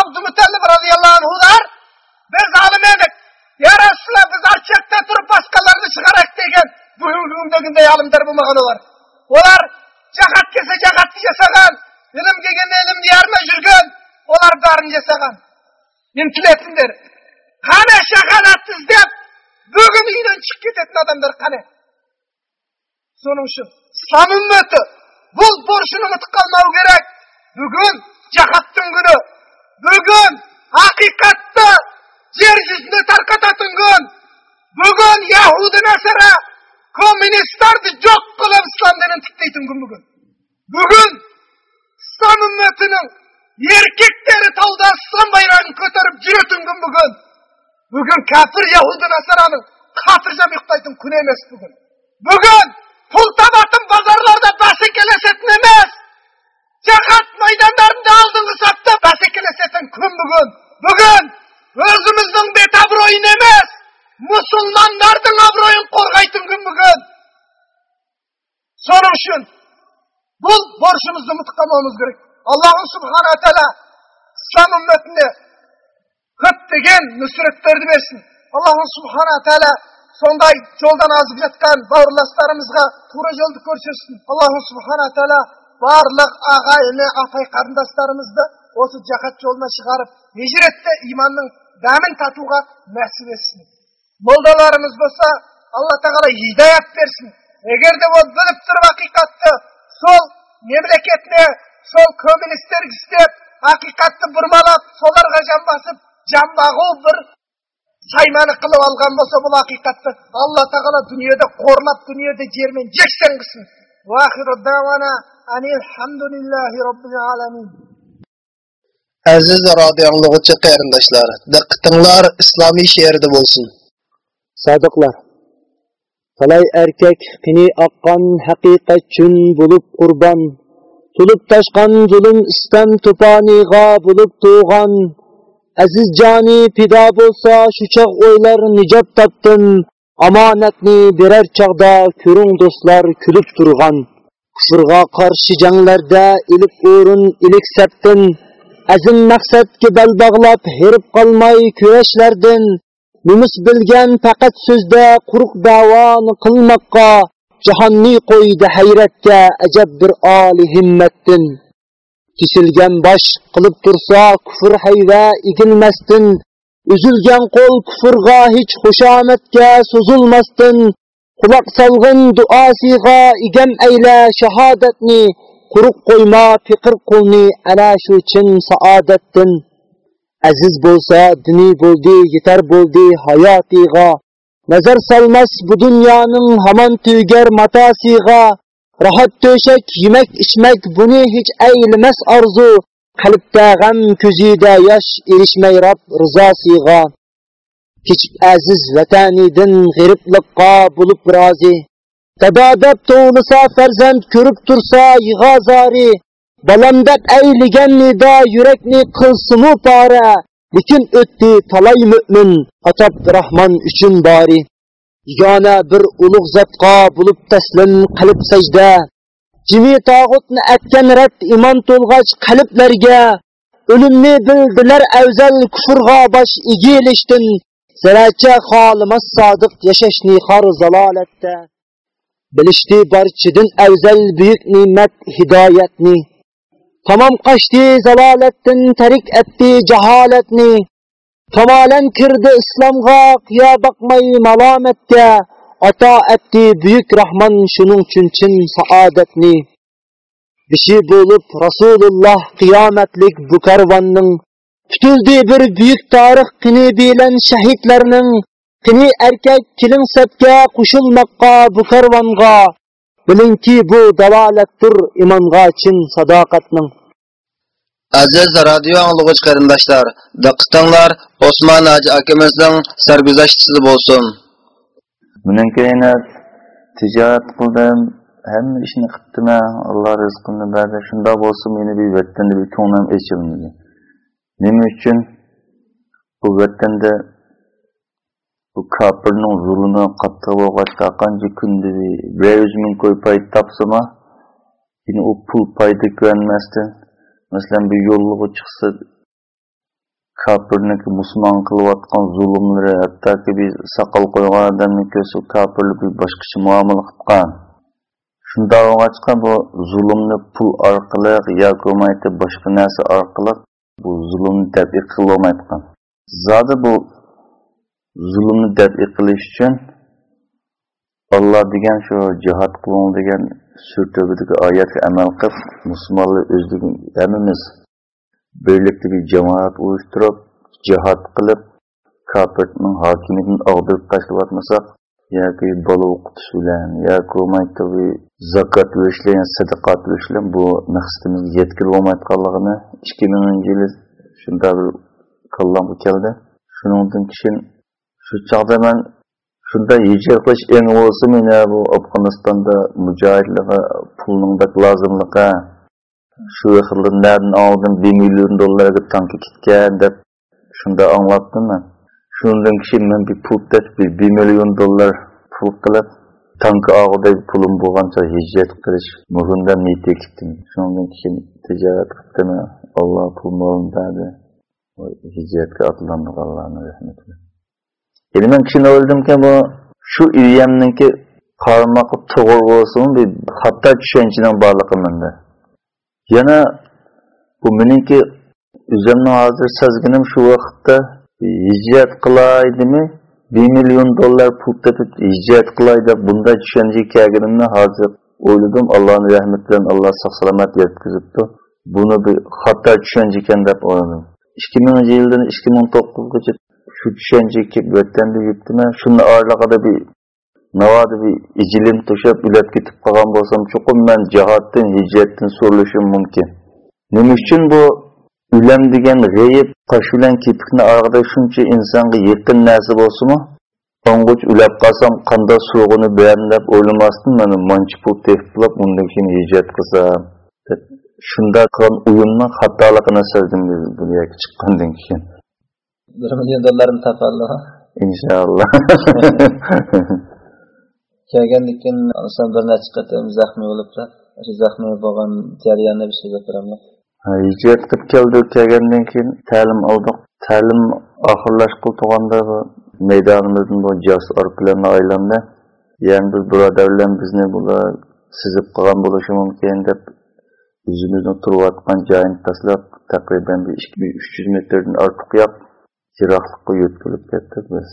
Abdülmutallib radıyallahu anhular biz alımedik. Ya Resulallah biz arçakta durup başkalarını çıkarak degen bugünkündeginde yalımdır bu mağanalar. Olar cahat kese cahat yasagan, ilim degende ilim diyarına jürgen, olar darın yasagan. Intilesindir. Kane şakalatsız deyip bugün iyiden çık getetin adamlar kane. Sonun şu, samimiyeti, bu borçunu mutlaka kalmağı gerek. Bugün Жахаттың күні. Бүгін ақиқатты жер жүзінде тарқататын күн. Бүгін Яхуды Насара коммунисттарды жоқ қылып ислам дінін тіктейтін күн бүгін. Бүгін ислам үмметінің еркектері тауда ислам байрағын көтеріп жүретін күн бүгін. Бүгін кәпір Яхуды Насараның қатыржап ұйықтайтын күн емес бүгін. Бүгін pul tabatın pazarlarda basikelesетін емес. Бүгін. Бүгін өзіміздің бет абыройын емес, мұсылмандардың абыройын қорғайтын күн бүгін. Соның үшін бұл борышымызды ұмытып қалмауымыз керек. Аллаху субхана тағала ислам үмметіне көптеген нүсреттерді берсін. Аллаху субхана тағала сондай жолдан азып жатқан бауырластарымызға тура жолды көрсетсін аллаху субхана тағала барлық аға іні апай қарындастарымызды осы жахат жолына шығарып ежіретте иманның дәмін татуға нәсіп етсін. Молдаларымыз болса алла тағала хидаят берсін. Егер де ол біліп тұрып ақиқатты сол мемлекетіне сол коммунисттер істеп ақиқатты бұрмалап соларға жан басып жан бағу бір сайманы қылып алған болса бұл ақиқатты алла тағала дүниеде қорлап дүниеде жермен жексен қылсын Aziz radyo anlıqçı qarindaşlar, diqqətinizlər İslami şeirdə bolsun. Sadıqlar. Talay erkek qini aqqan haqiqat chun bulub qurban, tulib tashqan zulm istam tupaniga bulub tuğan. aziz joni pida bo'lsa şu chog' o'ylar nijot topdim, omonatni berar çağda ko'ring do'stlar kulib turgan. Kufrga qarshi janglarda ilik o'rin ilik saptin, azim maqsadga bel bog'lab herib qolmay kurashlardan Numus bilgan faqat so'zda quruq davoni qilmoqqa jahonni qo'ydi hayratga ajab bir oli himmatdin. Kesilgan bosh qilib tursa kufr hayva egilmasdin. Uzilgan qo'l kufrga hech xushomadga so'zilmasdin quloq solg'in duosiga egam ayla shahodatni quruq qo'yma fiqr qo'lni ana shu chin saodatdin aziz bo'lsa dini bo'ldi yetar bo'ldi hayotiga. Nazar solmas bu dunyoning hamon tugar matosiga rahat to'shak yemak ichmak buni hech aylamas orzu. Qalbda g'am ko'zida yosh erishmay rob rizosiga. Kechib aziz vatanidin g'iriblikqa bo'lib rozi. Tadodab to'lisa farzand ko'rib tursa yig'ozori balam deb ayligan nido yurakni qilsinu pora lekin o'tdi talay mo'min atab rahmon uchun bori. Yigona bir ulug' zotqa bo'lib taslim qilib sajda. Jimi tog'utni atgan rad imon to'lg'ach qalblarga o'limni bildilar avzal kufrga bosh egilishdan. Saracha xolimas sodiq yashashni xor zalolatda. Bilişdi barçidin evzel büyük nimet hidayetni. Tamam kaçtı zalaletten terik etti cehaletni. Kamalen kirdi İslam'a kıya bakmayı malamette. Ata etti büyük Rahman şunun için çin saadetni. Bişi şey bulup Resulullah kıyametlik bu kervanın. Tutuldu bir büyük tarih kini bilen şehitlerinin qini erkak kiling sapga qo'shilmoqqa bu karvonga bilingki bu dalolatdir imonga chin sadoqatning Aziz radio anglagıç qarindoshlar, diqqatinglar Osman Haji akamizning sarguzashtisi bo'lsin. Meningkina tijorat qildim, hamma ishni qildim. Alloh rizqimni berdi. Shunda bo'lsa meni bu vatanda bir ko'nglim ochilmadi. Nima uchun bu vatanda bu kapırının zulundan kattığı kaçta kancı kündü brevizmin koy payı tapsıma yine o pul payda güvenmezden mesela bir yolluğu çıksa kapırniki musulman kılıvatkan zulümleri hatta ki bir sakal koyulan adamın kösü kapırlı bir bu zulmni pul orqali yoki boshqa narsa orqali bu zulm deb bu zulmni dafi qilish uchun olloh degan shu jihod qiling degan surtobidagi oyatga amal qilib musulmonlar o'zligi hammamiz birlikda bir jamoat uyushtirib jihod qilib kofirning hokimiyatini og'dirib tashlayotmasak yoki bola o'qitish bilan yoki zakot berish bilan sadaqat berish bilan bu maqsadimiz yetkazib olmayotganligini ikki minginchi yili shunda bir kallamga keldi. Shuningdan keyin shu chog'da man shunda hijrat qilish eng bo'lsa meni bu? Afg'onistonda mujohidlarga pulning lozimligi shu xillardan oldin bir million dollarga tanki ketgan deb shunda anglabdim man shundan keyin men bir pul deb bir million dollar pul qilib tanki og'ida pulim bo'lgancha hijrat qilish muhimda niyatga Endi men kishini o'ldimki bu shu iyamniki qarmoqi to'g'ri bo'lsin bir xato tushunchaning borligi menda. Yana bu meniki o'zimni hozir sezginim shu vaqtda hijrat qilaydimi 1 million dollar pul tepib hijrat qilay deb bunday tushuncha kelganimni hozir o'yladim. Allohni rahmati bilan alloh sog' salomat yetkazibdi. Buni bir xato tushuncha ekan deb o'yladim. 2000 yildan 2009gacha shu tushuncha kelib vatanda yuribdimi shuni orlig'ida bir navoda bir ijilim to'shab ulab ketib qolgan bo'lsam chuqur man jihoddan hijratdan so'ralishim mumkin. Nima uchun bu ulam degan g'ayib tosh bilan kepikni orqada shuncha insonga yaqin narsa bo'lsimi to'ng'ich ulab qolsam qanday so'g'ini beran deb o'ylamasdim mana manchi pul tepilib undan keyin hijrat qilsam. Shunda qilgan uyimni xatoligini sezdim dunyoga chiqqandan keyin. Million dollarni topadi inshaalloh kelgandan keyin san bir necha qatam zaxmiy bo'lib shu zaxmiy bo'lgan jarayonni bir so'zlab beraman hijrat qilib keldik kelgandan keyin ta'lim oldik ta'lim oxirlashib turganda bu maydonimizdan bu jas orqalarni aylandi yani biz birodarlar bizni bular sizib qolgan bo'lishi mumkin deb o'zimizni turayotgan joyini tashlab taqriban bir ikki uch yuz metrdan ortiq yoq yiroqlikqa yo'tkilib ketdik biz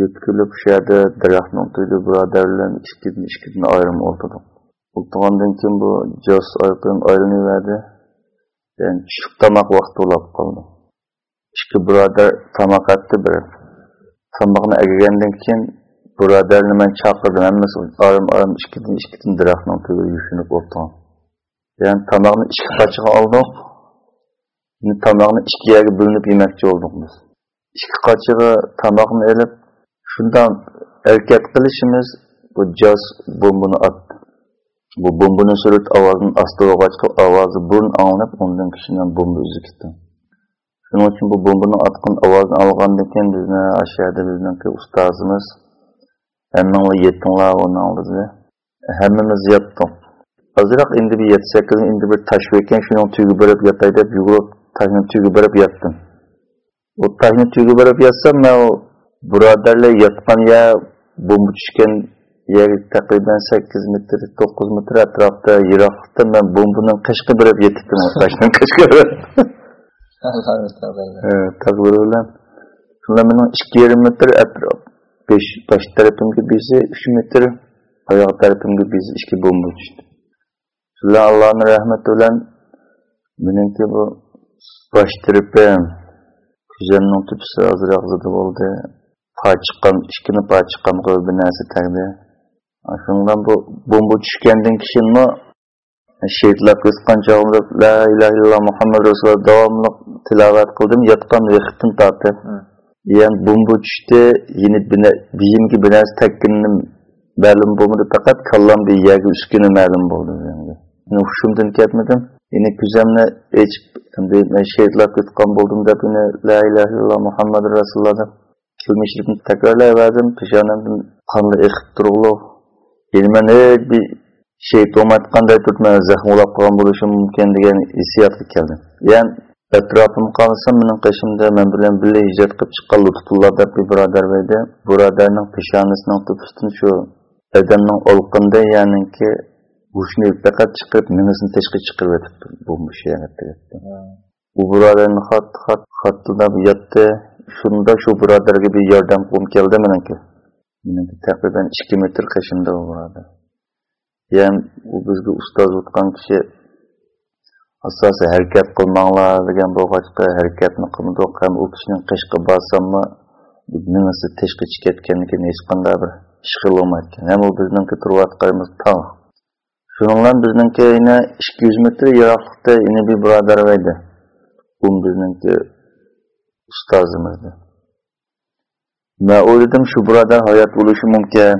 yo'tkilib shu yerda daraxtni o'tirdi birodarlar ikkidan ikkidan ayrim o'tirdik o'tirgandan keyin bu jos orqadan aylanaverdi yani tushlik tomoq vaqti bo'lib qoldi. Ikki birodar tomoq otdi biri tomoqni agagandan keyin birodarni man chaqirdim hammasi orim orim ikkidan ikkidan daraxtni tagiga yushinib o'tirgan ya'ni tomoqni ikki qochiga oldik tomoqni ikki yerga bo'linib yemoqchi bo'ldik biz. İkki qochig'i tomoqni ilib shundan harakat qilishimiz bu joz bombani otdi bu bombani surat ovozini asta o'g'achqa ovozi burun anglanib undan kishidan bomba o'zi ketdi shuning uchun bu bombani otgan ovozini olgandan keyin bizni ashada bizniki ustozimiz hammanglar yettinglar uni oldida hammamiz yotdik ozroq endi bir yetti sakkiz endi bir tashvikan shuning tugi berib yotay deb yugurib tüyü barıp yattım. O taşını tüyü barıp yatsam ben o buradarla yatkan ya bomba düşken yer 8 metre 9 metre etrafta yiraklıkta ben bombanın kışkı barıp yetittim o taşının kışkı barıp. Evet, takbir bilen. Şunda benim 2,5 metre etraf. 5 baş tarafımga birisi 3 metre, oyoq tarafımga birisi 2 bomba tushdi. Shular Allohning rahmati bilan meningki bu bosh tarafim ko'zimning tupisi ozroq zidi bo'ldi. Pachiqqan, ikkini pachiqqan qo'y bir narsa tagdi. Shundan bu bomba tushgandan keyinmi shehidlar qilgan chog'imda la ilaha illalloh muhammad rasululloh davomli tilovat qildim yotgan vaqtdan tortib yani bomba tushdi yine biyimga bir narsa takkinni ma'lum bo'lmadi faqat kallamda yerga uskuni ma'lum bo'ldi yani hushimdan ketmadim Ini küzemne eç şehitler kıtkan buldum da bunu la ilahe illallah Muhammed Resulullah'ın kilmişlikini tekrarlayıverdim. Pişanem kanlı ekip durulu. Elmen bir şehit olmayıtkan da tutmaya zehm olap kalan buluşum mümkün degen hissiyatlı geldim. Yani Ətrafım qalsa, mənim qəşimdə mən bilən bilə hicrət qıb çıxan lütfullarda bir biradər verdi. Biradərinin pişanısının tüpüstün şu, ədəminin olqında, yəni ki, ya'niki go'shtni faqat chiqib mingisini tashqi chiqarib yotibdi bu mushayanatda bu birodarni xat xat xatlab yotdi shunda shu birodarga bir yordam qilgim keldi meniki meniki taqriban ikki metr qishimda u birodar u bizga ustoz o'tgan kishi asosan harakat qilmanglar degan bo'lg'achqa harakatni qilmadik ham u kishining qishqi tashqi ketganligini hech qanday bir ish qilolmayotgan ham u bizniki turayotganimiz tog' Şununla біздің yine 200 метр yaraklıkta yine bir birader verdi. Bu bizningki ustazımızdı. Ve o dedim şu birader hayat buluşu mümkün.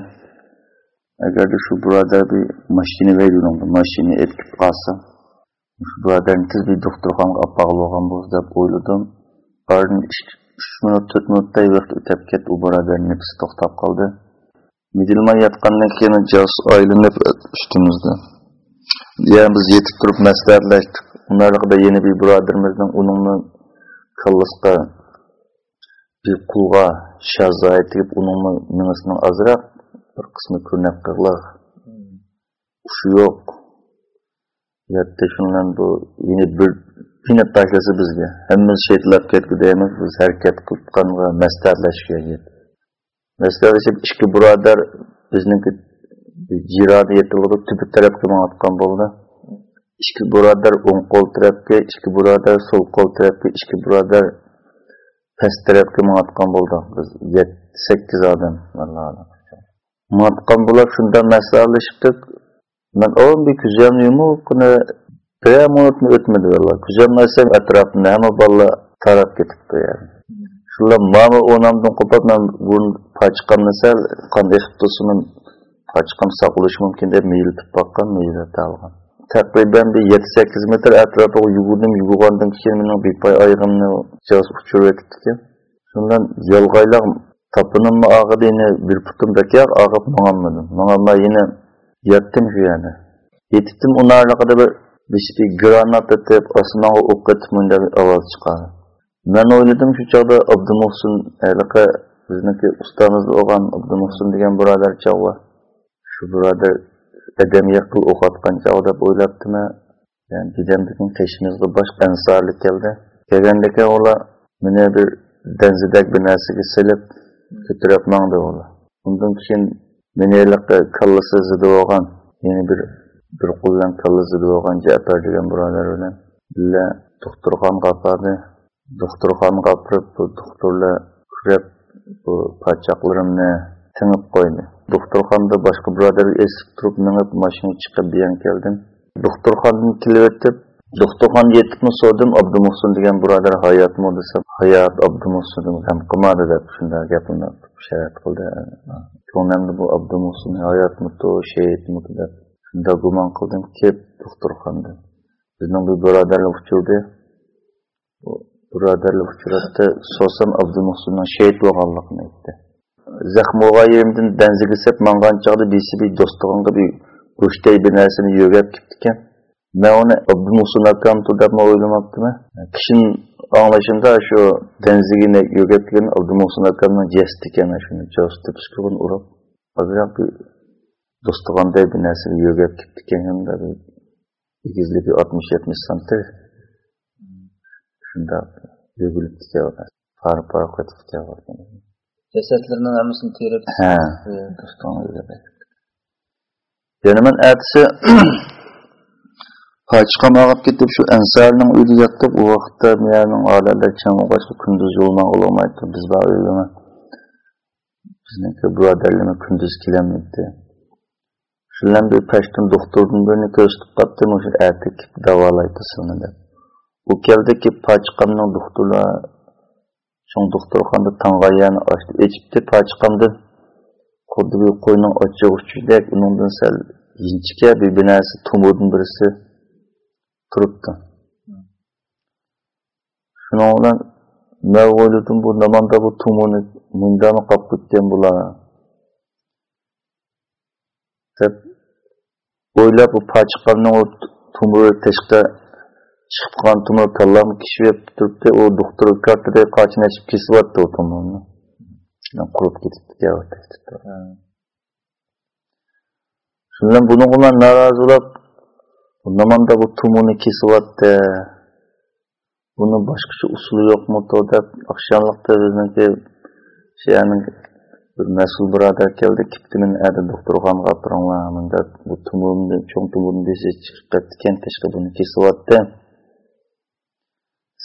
Eğer de şu birader bir машины veriyorum, maşini etkip kalsa. Şu biraderin tez bir 3 minut 4 minutday vaqt o'tib ketdi u birodar to'xtab midilmay yatqandan keyin jos aylanib ustimizda yani biz yetib turib maslahatlashdik. Ularida yana bir birodarimizning uningni kallasiga bir qulga shazoy tegib uningni minisining azraq bir qismi ko'rinib qillar shu yo'q. Yatta shundan bu yine bir yine tashlasa bizga. Hammamiz shetlab ketdi deymiz biz harakat qilib qilgan maslahatlashgan edi Məsələn, iki buradər bizniki ciradiyetliği tübü tərəfdə atqan boldu. İki buradər on qol tərəfə, iki buradər sol qol tərəfə, iki buradər pəs tərəfə atqan boldu. Biz 7-8 adam vallahi. Matqan bular şunda məsələşdik. Mən oğlum bir güzəmli yumurqını bir minut mu ötmədi vallahi. Güzəmləsəm ətrafında həmin ballar taraf getibdi yəni. Şula mama onamdan kopatmam bunu paçkam mesel kandı hıptısının paçkam sakılış mümkün de meyiltip bakkan meyiltip algan. Takriben bir 7-8 metre etrafı yugurdum yugurgandan kişinin bir pay ayrımını cihaz آگه Мен ойладым, шу чағда Абдымұхсын, әліқі бізнікі ұстанызды оған Абдымұхсын деген бұрадар чағла. Шу бұрады әдем еқіл оқатқан чағда бойлапты ма, Ән кедемдікін кешімізді баш әнсарлы келді. Кегендеке ола, мене бір дәнзідәк бінәсігі сіліп, көтіріп маңды ола. Ұндың кішін мене әліқі қалысы зіді оған, ені бір бір құлдан қалысы зіді оған жәпәр деген бұралар өлі, бұл тұқтырған қапады, doktorxonaga olib bu doktorlar kurab bu parchoqlarimni tingib qo'ydi. Doktorxonada boshqa birodar esib turib minib mashina chiqib bu yerga keldim. Doktorxonadan kelib o'tib doktorxonaga yetibmi so'radim abdumuhsin degan birodar hayotmi desam hayot abdumuhsin ham qilmadi deb shunday gapimni sharat qildi. Ko'nglimda bu abdumuhsin hayotmidi shehidmidi deb shunda gumon qildim kelib doktorxonada. Bizning bir birodarlar uchuvdi Birodarlik uchrashdi Sosan Abdumuhsinning shahid bo'lganligini aytdi. Zaxmoga yerimdan danzigisib mangan chog'da besi bir do'stig'inga bir go'shtday bir narsani yo'gab ketdikan. Men uni Abdumuhsin akam deb o'ylamabdimi? Kishining anglashimda shu danzigini yo'gatgan Abdumuhsin akamning jesti ekan shuni josti piskun urib azroq bir do'stig'inday bir narsani yo'gab ketdikan hamda bir 260 70 santim shunda yugurib tikaverasiz pora pora qotib ketaverasan jasadlarni hammasini terib ha yana man ertasi Hacıqa mağab getib şu ensarının uydu yattıb, o vaxtda miyarının alələr çəm oğaçı kündüz yoluna olamaydı, biz bağ öyleme. Bizinki braderleme kündüz kilemiydi. Şundan bir peştin doktorun birini göstüb battım, o şu ertik davalaydı sınırdı. U keldiki paçqamning doktorlar Şoň doktorxanda taňgaýany açdy, eçipdi paçqamdy. Xuddi qo'yning ochiq uchidek, undan sal yinchika bir binasi tumurdan birisi turibdi. Şuning bilan men o'yladim bu namanda bu tumurni mundami qolib ketgan bular. deb o'ylab chiqib qolgan tumor kallam kishib turibdi u doktor kartada qochini ochib kesyapti u tumorni qurib ketibdi shundan buni bilan norozi bo'lib namanda bu tumorni kesyapti buni boshqacha usuli yo'qmi deb oqshomliqda bizniki yani bir mas'ul birodar keldi kiptimin ada doktorxonaga olib besi chiqib ketdi ekan tashqi buni kesyapti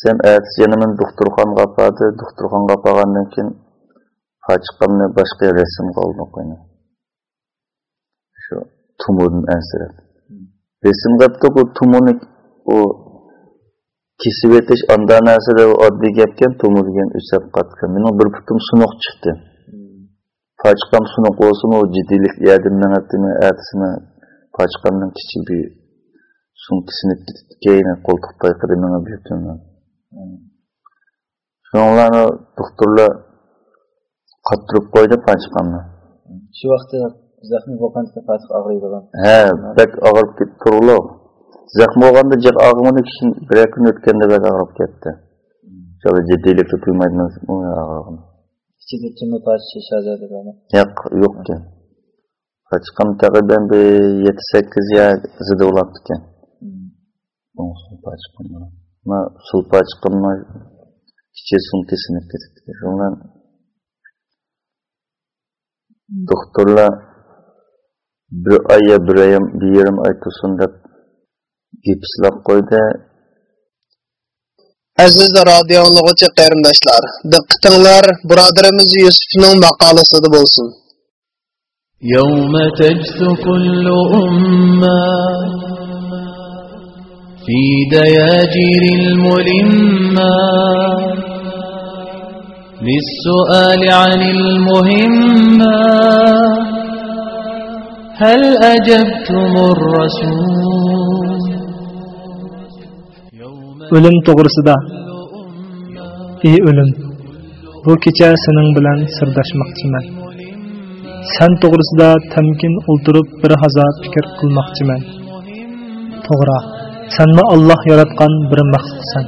Sen ertesi yanımın doktorkan kapadı, doktorkan kapagandan kin paçkamını başka resim kaldı koyun. Şu tumurun ensirep. Resim kaptı bu tumurun o kesip etiş andan ensirep adli gepken tumur gen üsep katkı. Benim bir putum sunuk çıktı. Hmm. Paçkam sunuk olsun o ciddilik yardımdan ettiğimi ertesine paçkamın küçük bir sunkisini geyine koltuk baykırı bana büyütümden. Шоңларны докторлар қаттырып қойды пашқанға. Шу вақты зақым болған кезде пас ауыр еді. Ә, ә, бек ауырып кетті тұрлы. Зақым болғанда жер ағымының ішін бір күн өткенде бек ауырып кетті. Сол жеделік тұрмайды ма ол ағым. Кішіде тұрмай пас шешеді деп. Жоқ, жоқ екен. Пашқан тағыдан бір 7-8 жыл зыды болады екен. Оңсыз. Bu pachiqam. Ma sulpa chiqqanma kichik sumka sinib ketibdi. Shundan doktorlar bir oy ya bir oy bir yarim oy tursin deb gipslab qo'ydi. Aziz radio anglag'uchi qarindoshlar, diqqatinglar birodarimiz Yusufning maqolasida bo'lsin. يوم تجث كل أمة في دياجر الملمة للسؤال عن المهمة هل أجبتم الرسول Ölüm to'g'risida ey o'lim bu kecha sening bilan sirdoshmoqchiman san to'g'risida tamkin o'ltirib bir hazo fikr qilmoqchiman to'g'ri sanmi Alloh yaratgan bir maxluqsan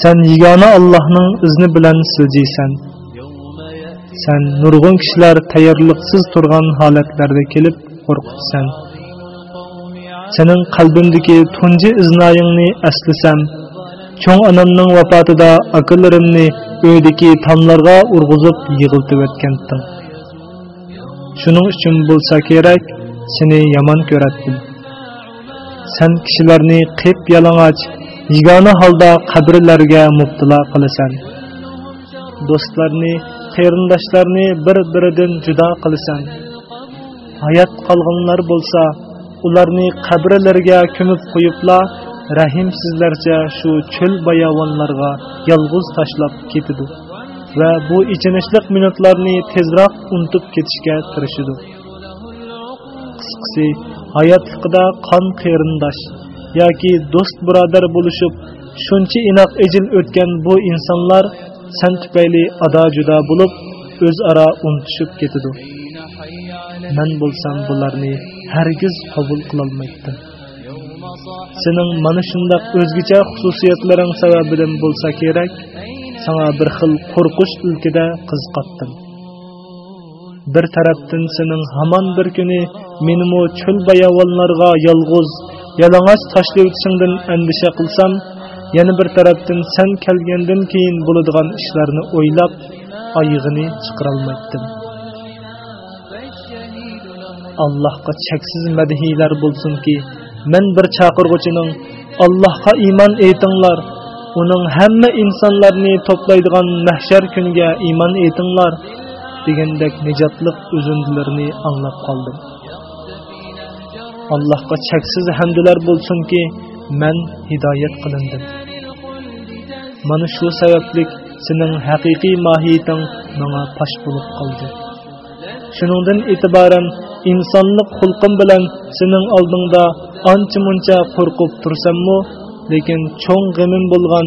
sen yagona Allohning izni bilan siljiysan. Sen nurg'un kishilar tayyorliqsiz turgan holatlarda kelib qo'rqitsan. Sening qalbimdagi tunji iznoyingni aslasam cho'ng onamning vafotida akalarimni uydagi tomlarga urg'izib yig'iltib o'tgandim shuning uchun bo'lsa kerak seni yomon ko'ratdim. Sen kishilarni qip yalang'och yagona holda qabrlarga mubtilo qilasan. Do'stlarni qarindoshlarni bir biridan judo qilasan. Hayot qolganlar bo'lsa ularni qabrlarga ko'mib qo'yibla rahimsizlarcha shu cho'l bayovonlarga yolg'iz tashlab ketadi va bu ichinishliq minutlarni tezroq unutib ketishga tirishidi qisqasi hayotliqida qon qarindosh yoki do'st birodar bo'lishib shuncha inoq ejil o'tgan bu insonlar san tufayli ado juda bo'lib o'zaro unutishib ketidi man bo'lsam bularni hargiz qabul qilolmaydim sening mana shundoq o'zgacha xususiyatlaring sababidan bo'lsa kerak sana bir xil qo'rqish ilkida qizqatdim bir tarafdan sening hamon bir kuni menimo cho'l bayovonlarga yolg'iz yalang'och tashlayotishingdan andisha qilsam yana bir tarafdan sen kelgandan keyin bo'ladigan ishlarni o'ylab oyig'ini chiqarolmaydim allohga cheksiz madhiylar bo'lsinki men bir chaqirg'uchining allohga iymon etinglar uning hamma insonlarni to'playdigan mahshar kuniga iymon etinglar. Degandek nijotliq uzundilarni anglab qoldim. Allohga cheksiz hamdular bo'lsinki man hidoyat qilindim. Mana shu sabablik sening haqiqiy mohiyating menga pash bo'lib qoldi. Shuningdan e'tiboran insonlik xulqim bilan sening oldingda ancha muncha qo'rqib tursammu lekin cho'ng g'imim bo'lgan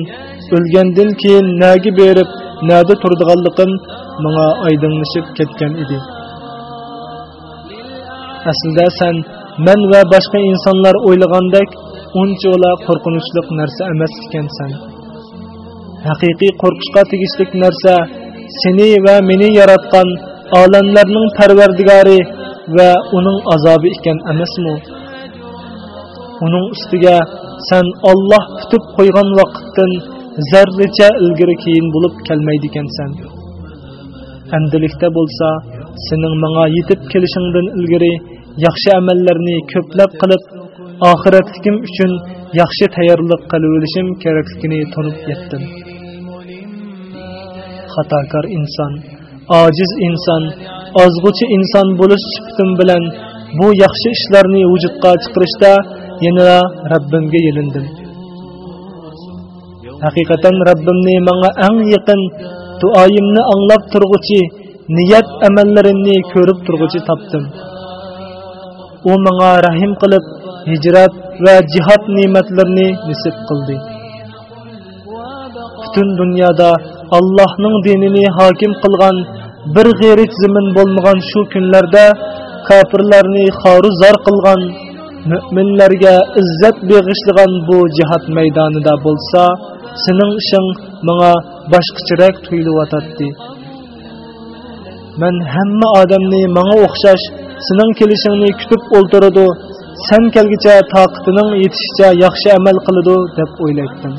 o'lgandan keyin nagi berib nada turdiganligim menga oydinlashib ketgan edi. Aslida san men va boshqa insonlar o'ylagandek unchola qo'rqinchli narsa emas ekansan. Haqiqiy qo'rqishga tegishli narsa seni va meni yaratgan olamlarning parvardigori va uning azobi ekan emasmi? Uning ustiga san olloh tutib qo'ygan vaqtdan zarracha ilgari keyin bo'lib kelmaydi ekansan endilikda bo'lsa sening manga yetib kelishingdan ilgari yaxshi amallarni ko'plab qilib oxiratligim uchun yaxshi tayyorlik qilib olishim kerakligini tunib yetdim xatokor inson ojiz inson ozg'uchi inson bo'lish sifatim bilan bu yaxshi ishlarni vujudga chiqarishda yana Rabbimga yelindim. Haqiqatan robbimni menga eng yaqin duoyimni anglab turg'uchi, niyat amallarimni ko'rib turg'uchi topdim. U menga rahim qilib, hijrat va jihad ne'matlarini nisib qildi. Butun dunyoda Allohning dinini hokim qilgan bir g'ayrat zimin bo'lmagan shu kunlarda kofirlarni xoru zar qilgan mo'minlarga izzat beg'ishlagan bu jihad maydonida bo'lsa sening ishing menga boshqacharoq tuyulyotadi. Man hamma odamni menga o'xshash sening kelishingni kutib o'ltiradi sen kelgicha toqatining yetishicha yaxshi amal qiladi deb o'ylaydim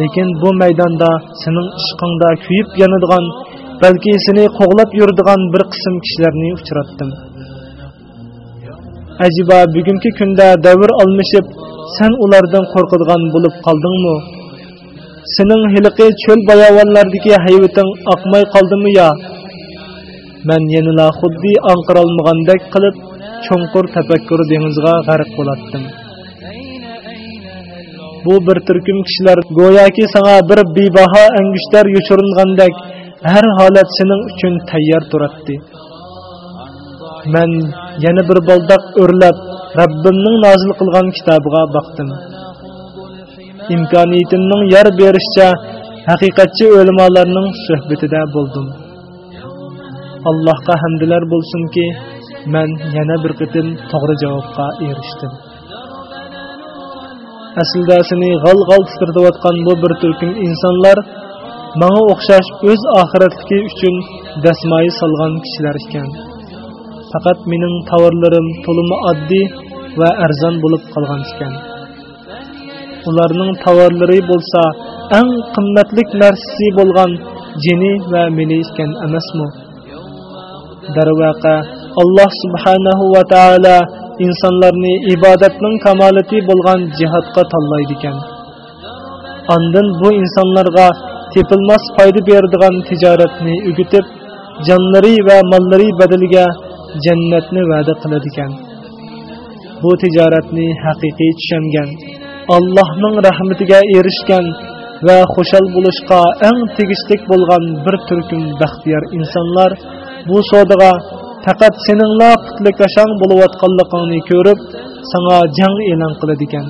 lekin bu maydonda sening ishqingda kuyib yonadigan balki seni qo'g'lab yuradigan bir qism kishilarni uchratdim. Ajiba bugungi kunda davr almashib sen ulardan qo'rqadigan bo'lib qoldingmi sening hiliqi cho'l bayovonlardagi hayvating oqmay qoldimi yo? Man yanala xuddi anqirolmagandek qilib cho'nqur tafakkur dengizga g'arq bo'latdim. Bu bir turkum kishilar go'yoki sanga bir bebaho angushtar yo'chirilgandek har holat sening uchun tayyor turatdi. Man yana bir boldoq o'rlab Rabbimning nozil qilgan kitobiga boqdim. Imkoniyatimning yor berishicha haqiqatchi o'limolarning suhbatida bo'ldim. Allohga hamdlar bo'lsinki, men yana bir qitim to'g'ri javobga erishdim. Aslida seni g'al-g'al titirtayotgan bu bir turkum insonlar menga o'xshash o'z oxiratligi uchun dasmoyi solgan kishilar ekan. Faqat mening tovarlarim to'limi oddiy va arzon bo'lib qolgan ekan. Ularning tovarlari bo'lsa eng qimmatlik narsasi bo'lgan jini va mini ekan emasmi? Darvaqa alloh subhanahu va taolo insonlarni ibodatning kamolati bo'lgan jihatga tanlaydi ekan. Ondan bu insonlarga tepilmas foyda beradigan tijoratni o'gitib jonlari va mollari badaliga jannatni va'da qiladigan. Bu tijoratni haqiqiy tushungan allohning rahmatiga erishgan va xushal bo'lishga eng tegishlik bo'lgan bir turkum baxtiyor insonlar bu savdoga faqat seningla qutlikashang bo'layotganligingni ko'rib sanga jang e'lon qiladigan.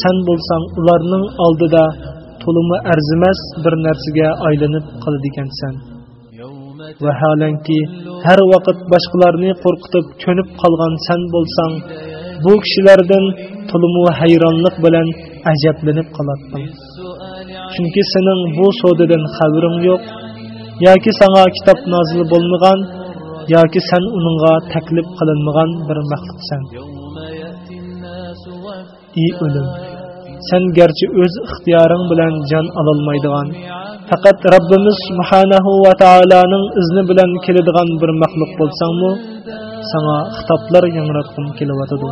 Sen san bo'lsang ularning oldida to'limi arzimas bir narsaga aylanib qoladigansan vaholanki har vaqt boshqalarni qo'rqitib ko'nib qolgan san bo'lsang bu kishilardan tulumu hayronlik bilan ajablanib qolatdim chunki sening bu so'dadan xabaring yo'q. Yoki sanga kitob nozil bo'lmagan yoki sen uningga taklif qilinmagan bir maxluqsan. Ey o'lim sen garchi o'z ixtiyoring bilan jon ololmaydigan faqat robbimiz subhanahu va taoloning izni bilan keladigan bir maxluq bo'lsangmi sanga xitoblar yangratgim kelyotidi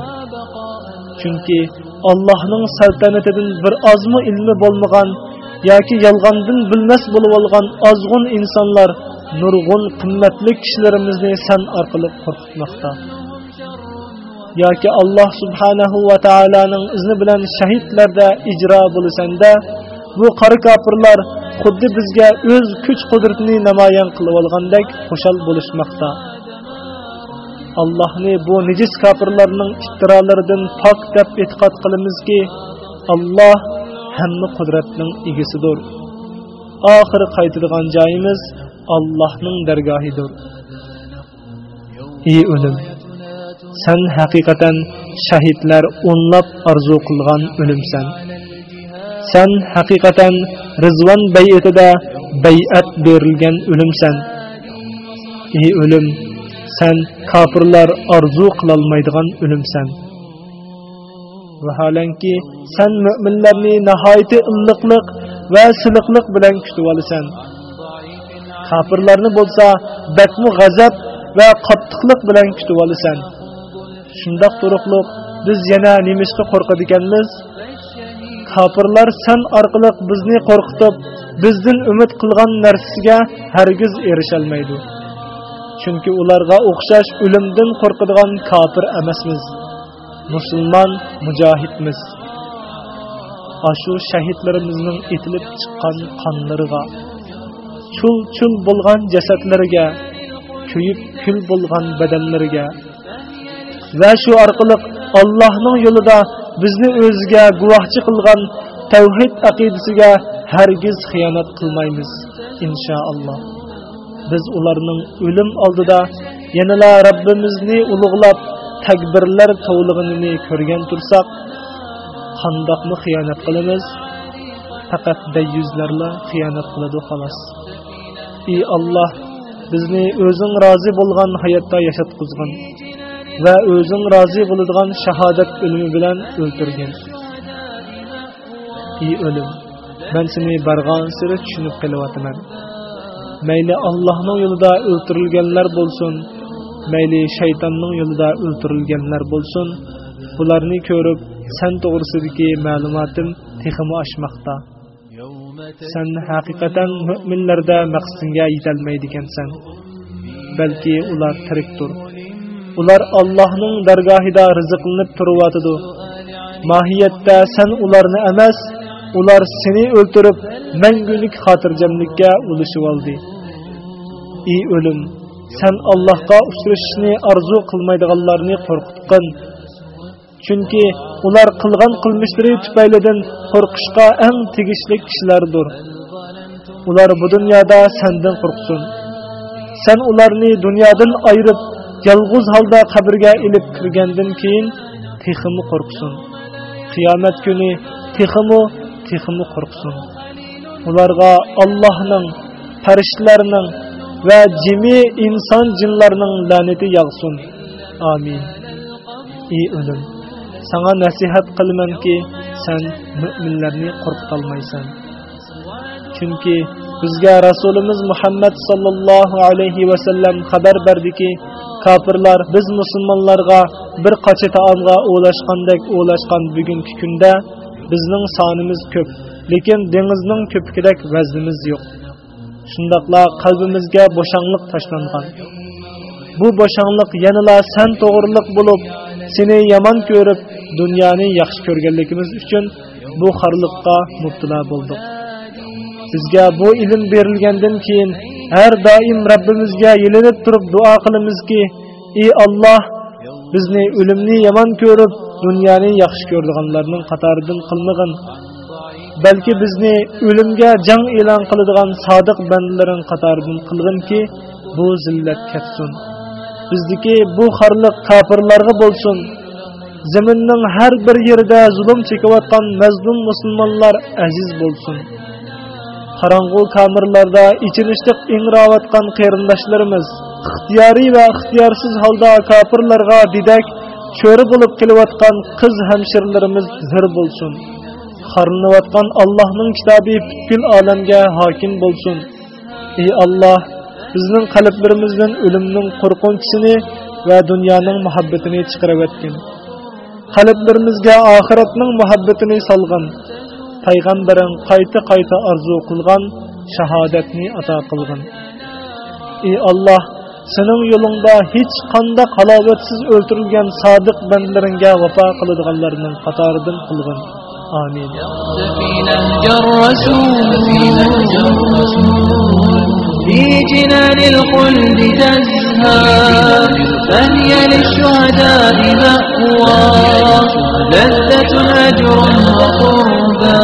chunki allohning saltanatidan bir ozmi ilmi bo'lmagan yoki yolg'ondan bilmas bo'lib olgan ozg'un insonlar nurg'un qimmatli kishilarimizni san orqali qo'rqitmoqda. Yoki alloh subhanahu va taoloning izni bilan shahidlarda ijro bo'lsanda bu qari kofirlar xuddi bizga o'z kuch qudratini namoyon qilib olgandek xushal bo'lishmoqda. Allohni bu nijis kofirlarning iftirolaridan pok deb e'tiqod qilamizki alloh hamma qudratning egasidir oxiri qaytadigan joyimiz allohning dargohidir. Ey o'lim sen haqiqatan shahidlar o'nlab orzu qilgan o'limsan. Sen haqiqatan rizvon bay'atida bay'at berilgan o'limsan ey o'lim sen kofirlar orzu qilolmaydigan o'limsan vaholanki sen mo'minlarni nihoyatda illiqliq va siliqliq bilan kutib olasan kofirlarni bo'lsa bakmu g'azab va qattiqlik bilan kutib olasan shundoq turuqliq biz yana nemishqa qo'rqadiganmiz kofirlar san orqali bizni qo'rqitib bizdan umid qilgan narsasiga hargiz erisholmaydi chunki ularga o'xshash o'limdan qo'rqadigan kofir emasmiz. Musulmon mujohidmiz. Ashu shahidlarimizning etilib chiqqan qonlariga chul chul bo'lgan jasadlariga kuyib kul bo'lgan badanlariga va shu orqali allohning yo'lida bizni o'ziga guvohchi qilgan tavhid aqidasiga hargiz xiyonat qilmaymiz inshaalloh. Biz ularning o'lim oldida yanala robbimizni ulug'lab takbirlar tovlig'ini ko'rgan tursak qandoqmi xiyonat qilamiz? Faqat dayyuzlarla xiyonat qiladi xolos. Ey alloh bizni o'zing rozi bo'lgan hayotda yashatqizgin. Va o'zing rozi bo'ladigan shahodat o'limi bilan o'ltirgin ey o'lim man seni barg'on siri tushunib qelyapman mayli allohning yo'lida o'ltirilganlar bo'lsin mayli shaytonning yo'lida o'ltirilganlar bo'lsin. Bularni ko'rib san to'g'risidagi ma'lumotim teximi oshmoqda. San haqiqatan mo'minlarda maqsadingga yetolmaydigansan balki ular tirikdir. Ular allohning dargohida rizqlanib turyotidi mohiyatda san ularni emas ular seni o'ltirib mangulik xotirjamlikka ulishib oldi ey o'lim san allohga uchrashishni orzu qilmaydiganlarni qo'rqitqin chunki ular qilgan qilmishlari tufaylidan qo'rqishga eng tegishli kishilardir. Ular bu dunyoda sandan qo'rqsin. San ularni dunyodan ayirib yolg'iz holda qabrga ilib kirgandan keyin teximi qo'rqsin. Qiyomat kuni teximu teximu qo'rqsin. Ularga allohning farishtalarning va jimi inson jinlarning la'nati yog'sin. Amin. Ey o'lim sana nasihat qilamanki sen mo'minlarni qo'rqitolmaysan chunki bizga rasulimiz muhammad sollallohu alayhi vasallam xabar berdiki kofirlar biz musulmonlarga bir qacha taomga o'lashgandek o'lashgan bugungi kunda bizning sonimiz ko'p lekin dengizning ko'pkidak vaznimiz yo'q. Shundoqla qalbimizga bo'shanliq tashlangan. Bu bo'shanliq yanala san to'g'riliq bo'lib seni yomon ko'rib dunyoni yaxshi ko'rganligimiz uchun bu xorliqqa mubtalo bo'ldik. Bizga bu ilm berilgandan keyin har doim robbimizga yilinib turib duo qilamizki ey olloh bizni o'limni yomon ko'rib dunyoni yaxshi ko'rdiganlarning qatoridan qilmag'in. Balki bizni o'limga jang e'lon qiladigan sodiq bandalaring qatoridan qilg'inki bu zillat ketsin bizniki bu xorliq kofirlarga bo'lsin. Zaminning har bir yerida zulm chekayotgan mazlum musulmonlar aziz bo'lsin. Qorong'u kamirlarda ichirishliq ingrayotgan qarindoshlarimiz. Ixtiyoriy va ixtiyorsiz holda kofirlarga didak cho'ri bo'lib kelayotgan qiz hamshirlarimiz zir bo'lsin. Qarinayotgan allohning kitobi butkul olamga hokim bo'lsin. Ey alloh bizning qalblarimizdan o'limning qo'rqinchisini va dunyoning muhabbatini chiqarib o'tgin qalblarimizga oxiratning muhabbatini solg'in. payg'ambaring qayta qayta orzu qilgan shahodatni ato qilgin ey alloh sening yo'lingda hech qanday halovatsiz o'ltirilgan sodiq bandlaringga vafo qiladiganlarning qatoridan qilgin amin في جنان الخلد تزهى فهي للشهداء مأوى لذة أجر وقربى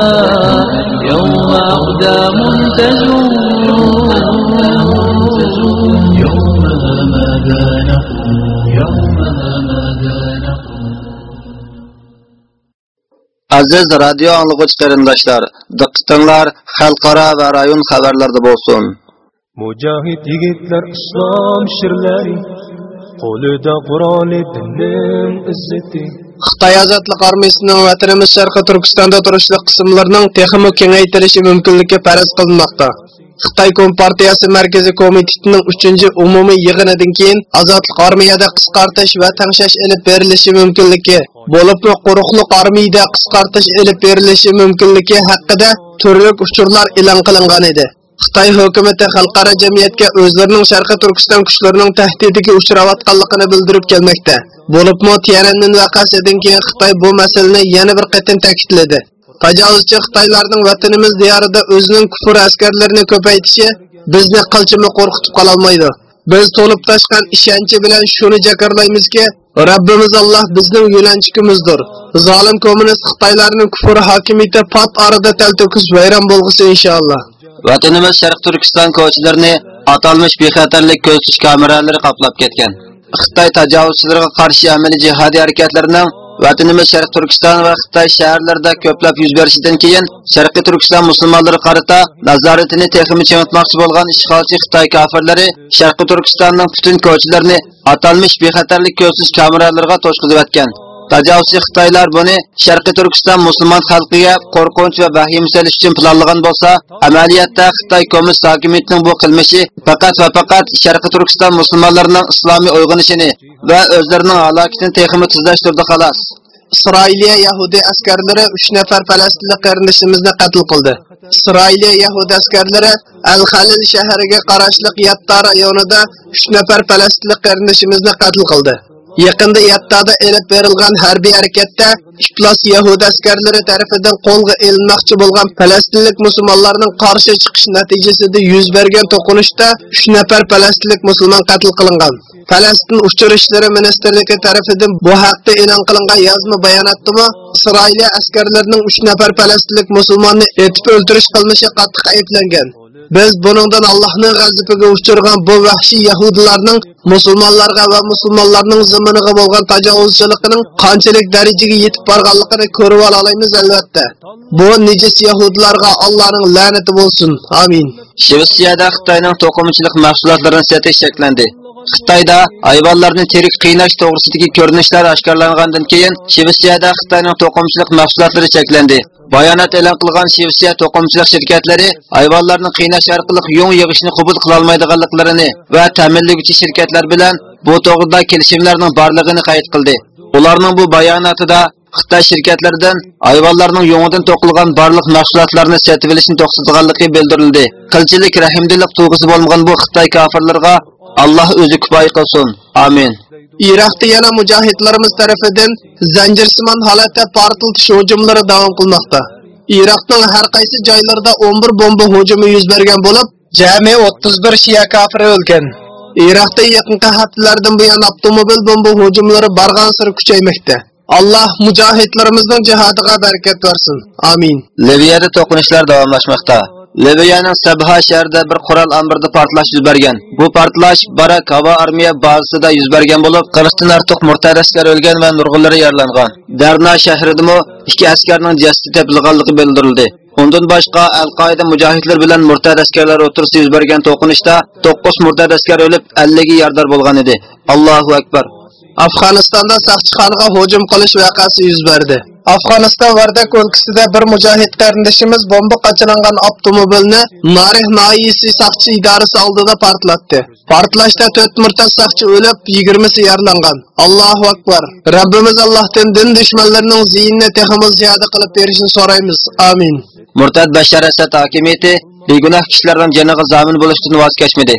يوم أقدام تزول يومها ماذا نقول يومها ماذا نقول Aziz radio anlıqıç qarindoshlar, diqqatinglar xalqaro va rayon xabarlarda bo'lsin. Mujahid yigitlar islom shirlari qo'lida Qur'oni dinning izzati Қытай азатлық армиясының Ватырымыз Шарқы Түркістанда тұрышылық қысымларының текімі кеңейтіліші мүмкінлікке пәріз қылмақты. Қытай Компартиясы Мәркезі Комитетінің үшінші ұмымы еғінедің кейін азатлық армияда қысқартыш вә әліп берілеші мүмкінлікке, болып құрықлық армияда қысқартыш әліп берілеші. Xitoy hukumatı xalqaro jamiyatga o'zlarining Sharqi Turkiston kuchlarining tahdidiga uchrayotganligini bildirib kelmoqda. Bo'libmi Tiananmen voqeasidan keyin Xitoy bu masalani yana bir qatim ta'kidladi. Tajovuzchi Xitoylarning vatanimiz diyorida o'zining kufr askarlarini ko'paytishi bizni qilchimi qo'rqitib qololmaydi. Biz to'lib toshgan ishonchi bilan shuni jakarlaymizki, Rabbimiz Alloh bizning yo'lanchigimizdir. Zolim kommunist Xitoylarning kufr hokimiyati pat orada talto'kis vayron bo'lg'isi inshaalloh. Vatanimiz Sharq Turkiston ko'chalarini atalmish bexatarlik ko'zitish kameralari qoplab ketgan. Xitoy tajovuzchilariga qarshi amaliy jihodiy harakatlarining vatanimiz Sharq Turkiston va Xitoy shaharlarida ko'plab yuz berishidan keyin Sharqiy Turkiston musulmonlari qarata nazoratini texmi chimotmoqchi bo'lgan ishg'olchi Xitoy kofirlari Sharqiy Turkistonning butun ko'chalarini atalmish bexatarlik ko'zitish kameralariga to'shqizib o'tgan. Tajovuzchi Xitoylar buni Sharqiy Turkiston musulmon xalqiga qo'rqinch va vahima solish uchun planlagan bo'lsa, amaliyotda Xitoy kommunist hokimiyatining bu qilmishi faqat va faqat Sharqiy Turkiston musulmonlarining islomiy uyg'onishini va o'zlarining halokatini texmi tezlashtirdi xolos. Isroiliya Yahudi askarlari 3 nafar falastinlik qarindoshimizni qatl qildi. Isroiliya Yahudi askarlari Al-Khalil shahriga qarashliq Yatta rayonida 3 nafar falastinlik qarindoshimizni qatl qildi. Yaqinda Yattada elib berilgan harbiy harakatda iflos Yahudi askarlari tomonidan qo'lga olinmoqchi bo'lgan falastinlik musulmonlarning qarshi chiqish natijasida yuz bergan to'qinishda 3 nafar falastinlik musulmon qatl qilingan. Falastin uçur işleri ministerligi tarafidan bu haqda e'lon qilingan yozma bayonotda Isroiliya askarlarining 3 nafar falastinlik musulmonni etib o'ldirish qilmishi qattiq ayblangan. Biz buningdan Allohning g'azabiga uchirgan bu vahshiy yahudilarning musulmonlarga va musulmonlarning ziminiga bo'lgan tajovuzchiligining qanchalik darajaga yetib borganligini ko'rib olamiz albatta. Bu nijis yahudilarga Allohning la'nati bo'lsin. Amin. Shvetsiyada Xitoyning to'qimachilik mahsulotlarini sotish cheklandi. Xitoyda hayvonlarni terik qiynash to'g'risidagi ko'rinishlar oshkorlangandan keyin Shvetsiyada Xitoyning to'qimchilik mahsulotlari cheklandi. Bayonot e'lon qilgan Shvetsiya to'qimchilik shirkatlari hayvonlarni qiynash orqali yung yig'ishni qabul qila olmaydiganliklarini va ta'minlovchi shirkatlar bilan bu to'g'rida kelishimlarning borligini qayd qildi. Ularning bu bayonotida Xitoy shirkatlaridan hayvonlarning yungidan to'qilgan barliq mahsulotlarni sotib olishni to'xtatganligi bildirildi. Qilchilik rahimdilik tuyg'usi bo'lmagan bu Xitoy kofirlarga Alloh o'zi kifoya qilsin. Amin. Iroqda yana mujohidlarimiz tarafidan zanjirsimon holatda portlatish hujumlari davom qilmoqda. Iroqning har qaysi joylarida 11 bomba hujumi yuz bergan bo'lib, jami 31 shiya kafiri o'lgan. Iroqda yaqinqi haftalardan buyon avtomobil bomba hujumlari bargan sari kuchaymoqda. Alloh mujohidlarimizning jihodiga barakat bersin. Amin. Liviyada to'qinishlar davomlashmoqda. Liviyaning Sabha shahrida bir qurol ambarida portlash yuz bergan. Bu portlash Barak havo armiya bazasida yuz bergan bo'lib, 40 dan ortiq murtad askar o'lgan va nurg'unlari yaralangan. Darna shahridimi ikki askarning jasadi topilganligi bildirildi. Undan boshqa Al-Qoida mujohidlar bilan murtad askarlar o'tirsida yuz bergan to'qinishda 9 murtad askar o'lib, 50 ga yordar bo'lgan edi. Allohu akbar. Afg'onistonda saqchixonaga hujum qilish voqeasi yuz berdi. Afg'oniston Vardak o'lkasida bir mujohid qarindishimiz bomba qachilangan avtomobilni Narih noyisi saqchi idorasi oldida portlatdi. Portlashda 4 murtad saqchi o'lib, 20si yaralangan. Allohu akbar. Rabbimiz Allohdan din dushmanlarining ziynini texmiz ziyoda qilib berishini so'raymiz. Amin. Murtad Bashar Asad hokimiyati begunoh kishilarning joniga zamin bo'lishdan voz kechmadi.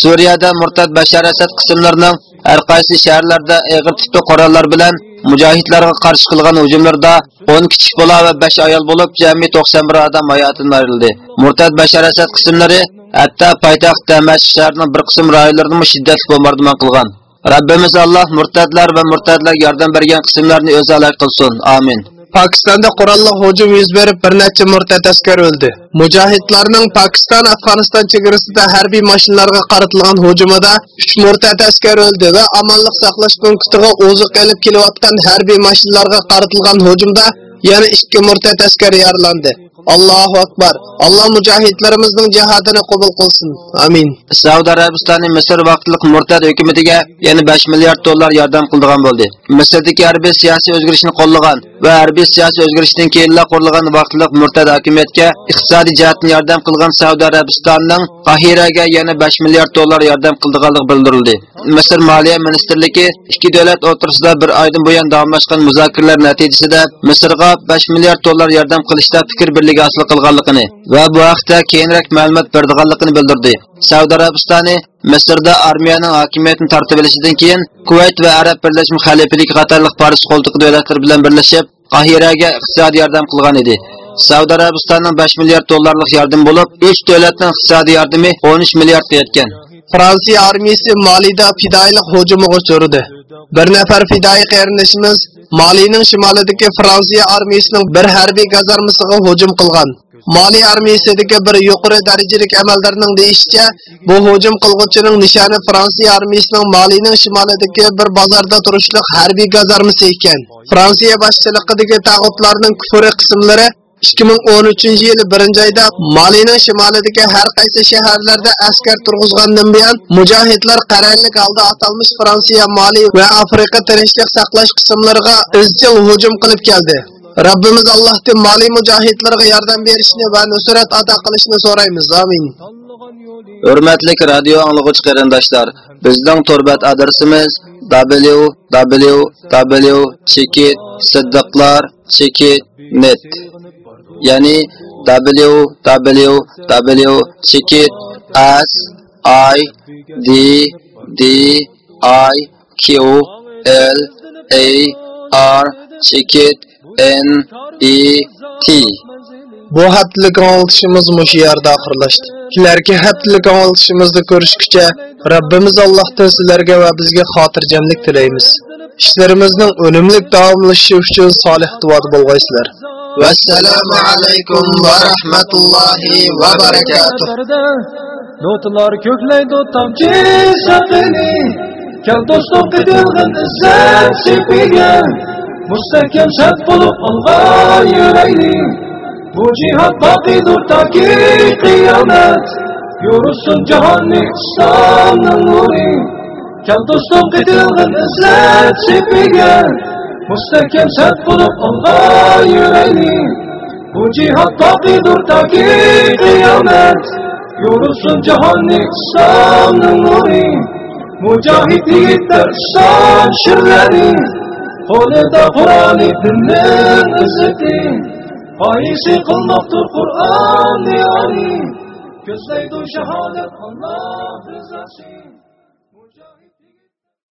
Suriyada murtad Bashar Asad qismlarining har qaysi shaharlarda ig'ir tutdi qurollar bilan mujohidlarga qarshi qilgan hujumlarda 10 kichik bola va 5 ayol bo'lib, jami 91 odam hayotini ayrildi. Murtad Bashar Asad qismlari hatto poytaxt Damashq shahrining bir qism rayonlarini shiddatli bombardimon qilgan. Rabbimiz Alloh murtadlar va murtadlarga yordam bergan qismlarni o'zi alay qilsin. Amin. Pokistonda qurolli hujum yuz berib, bir necha murtad askar o'ldi. Mujohidlarning Pokiston Afg'oniston chegarasida harbiy mashinalarga qaratilgan hujumida 3 murtad askar o'ldi va amonlik saqlash punktiga oziq olib kelayotgan harbiy mashinalarga qaratilgan hujumda yana 2 murtad askar yaralandi. Allohu akbar. Alloh mujohidlarimizning jihadini qabul qilsin. Amin. Saudiya Arabistoni Misr vaqtliq murtad hukumatiga yana 5 milliard dollar yordam qildigan bo'ldi. Misrdagi harbiy siyosiy o'zgarishni qo'llagan va harbiy siyosiy o'zgarishdan keyinla qurilgan vaqtliq murtad hukumatga iqtisodiy jihatdan yordam qilgan Saudiya Arabistonining Qahiraga yana 5 milliard dollar yordam qildiganligi bildirildi. Misr Moliya ministrligi ikki davlat o'rtasida bir oydan buyon davomlashgan muzokaralar natijasida Misrga 5 milliard dollar yordam qilishda fikr birligi hosil qilganligini va bu haqda keyinroq ma'lumot berdiganligini bildirdi. Saudiya Arabistoni Misrda armiyaning hokimiyatini tortib olishidan keyin Kuvayt va Arab Birlashma Xalifaligi qatorliq Paris qo'ltiqi davlatlar bilan birlashib Qahiraga iqtisodiy yordam qilgan edi. Saudiya Arabistonining 5 milliard dollarlik yardım bo'lib, 3 davlatning iqtisodiy yordami 13 milliardga yetgan. Fransiya armiyasi Malida fidoyilik hujumiga uchradi. Bir nafar fidoyi qarindoshimiz Malining shimolidagi Fransiya armiyasining bir harbiy gazarmasiga hujum qilgan. Mali armiyasidagi bir yuqori darajalik amaldorning deyishicha, bu hujum qilg'uchining nishoni Fransiya armiyasining Malining shimolidagi bir bozorda turishliq harbiy gazarmasi ekan. Fransiya boshchiligidagi tag'utlarning kufri qismlari 2013 yili birinchi oyda Malining shimolidagi har qaysi shaharlarda askar turg'izgandan buyon mujohidlar qarorlik holda atalmish Fransiya, Mali va Afrika tinchlik saqlash qismlariga izchil hujum qilib keldi. Rabbimiz Allohdan Mali mujohidlarga yordam berishni va nusrat ato qilishni so'raymiz. Amin. Hurmatli radio anglag'uchi qarindoshlar, bizning turbat adresimiz www.chekitsiddiqlar.net d d i q l a r chekit n e t Bu haftalik anglitishimiz mushu yerda oxirlashdi. Sizlarga haftalik anglitishimizni ko'rishguncha robbimiz Allohdan sizlarga va bizga xotirjamlik tilaymiz. Ishlarimizning unumli davomlashishi uchun solih duoda bo'lg'aysizlar. Vassalomu alaykum va rahmatullohi va barakatuh. Notlar ko'klaydi tomchi saqini Kel do'stim qitilg'in izzat sepiga Mustahkam shart bo'lib olg'an yuraylik Bu jihad boqiydur toki qiyomat. Yursin jahonning islomning nuri. Kel do'stim izzat sepiga Müstehkem sen bulup Allah yüreğini bu cihat bakidur ta ki kıyamet. Yorulsun cihan İslam'ın nuri Mücahit yiğitler İslam şirleri Konuda Kur'an-ı dinin Faizi kılmaktır Kur'an-ı alim. Gözleydu şehadet Allah rızası.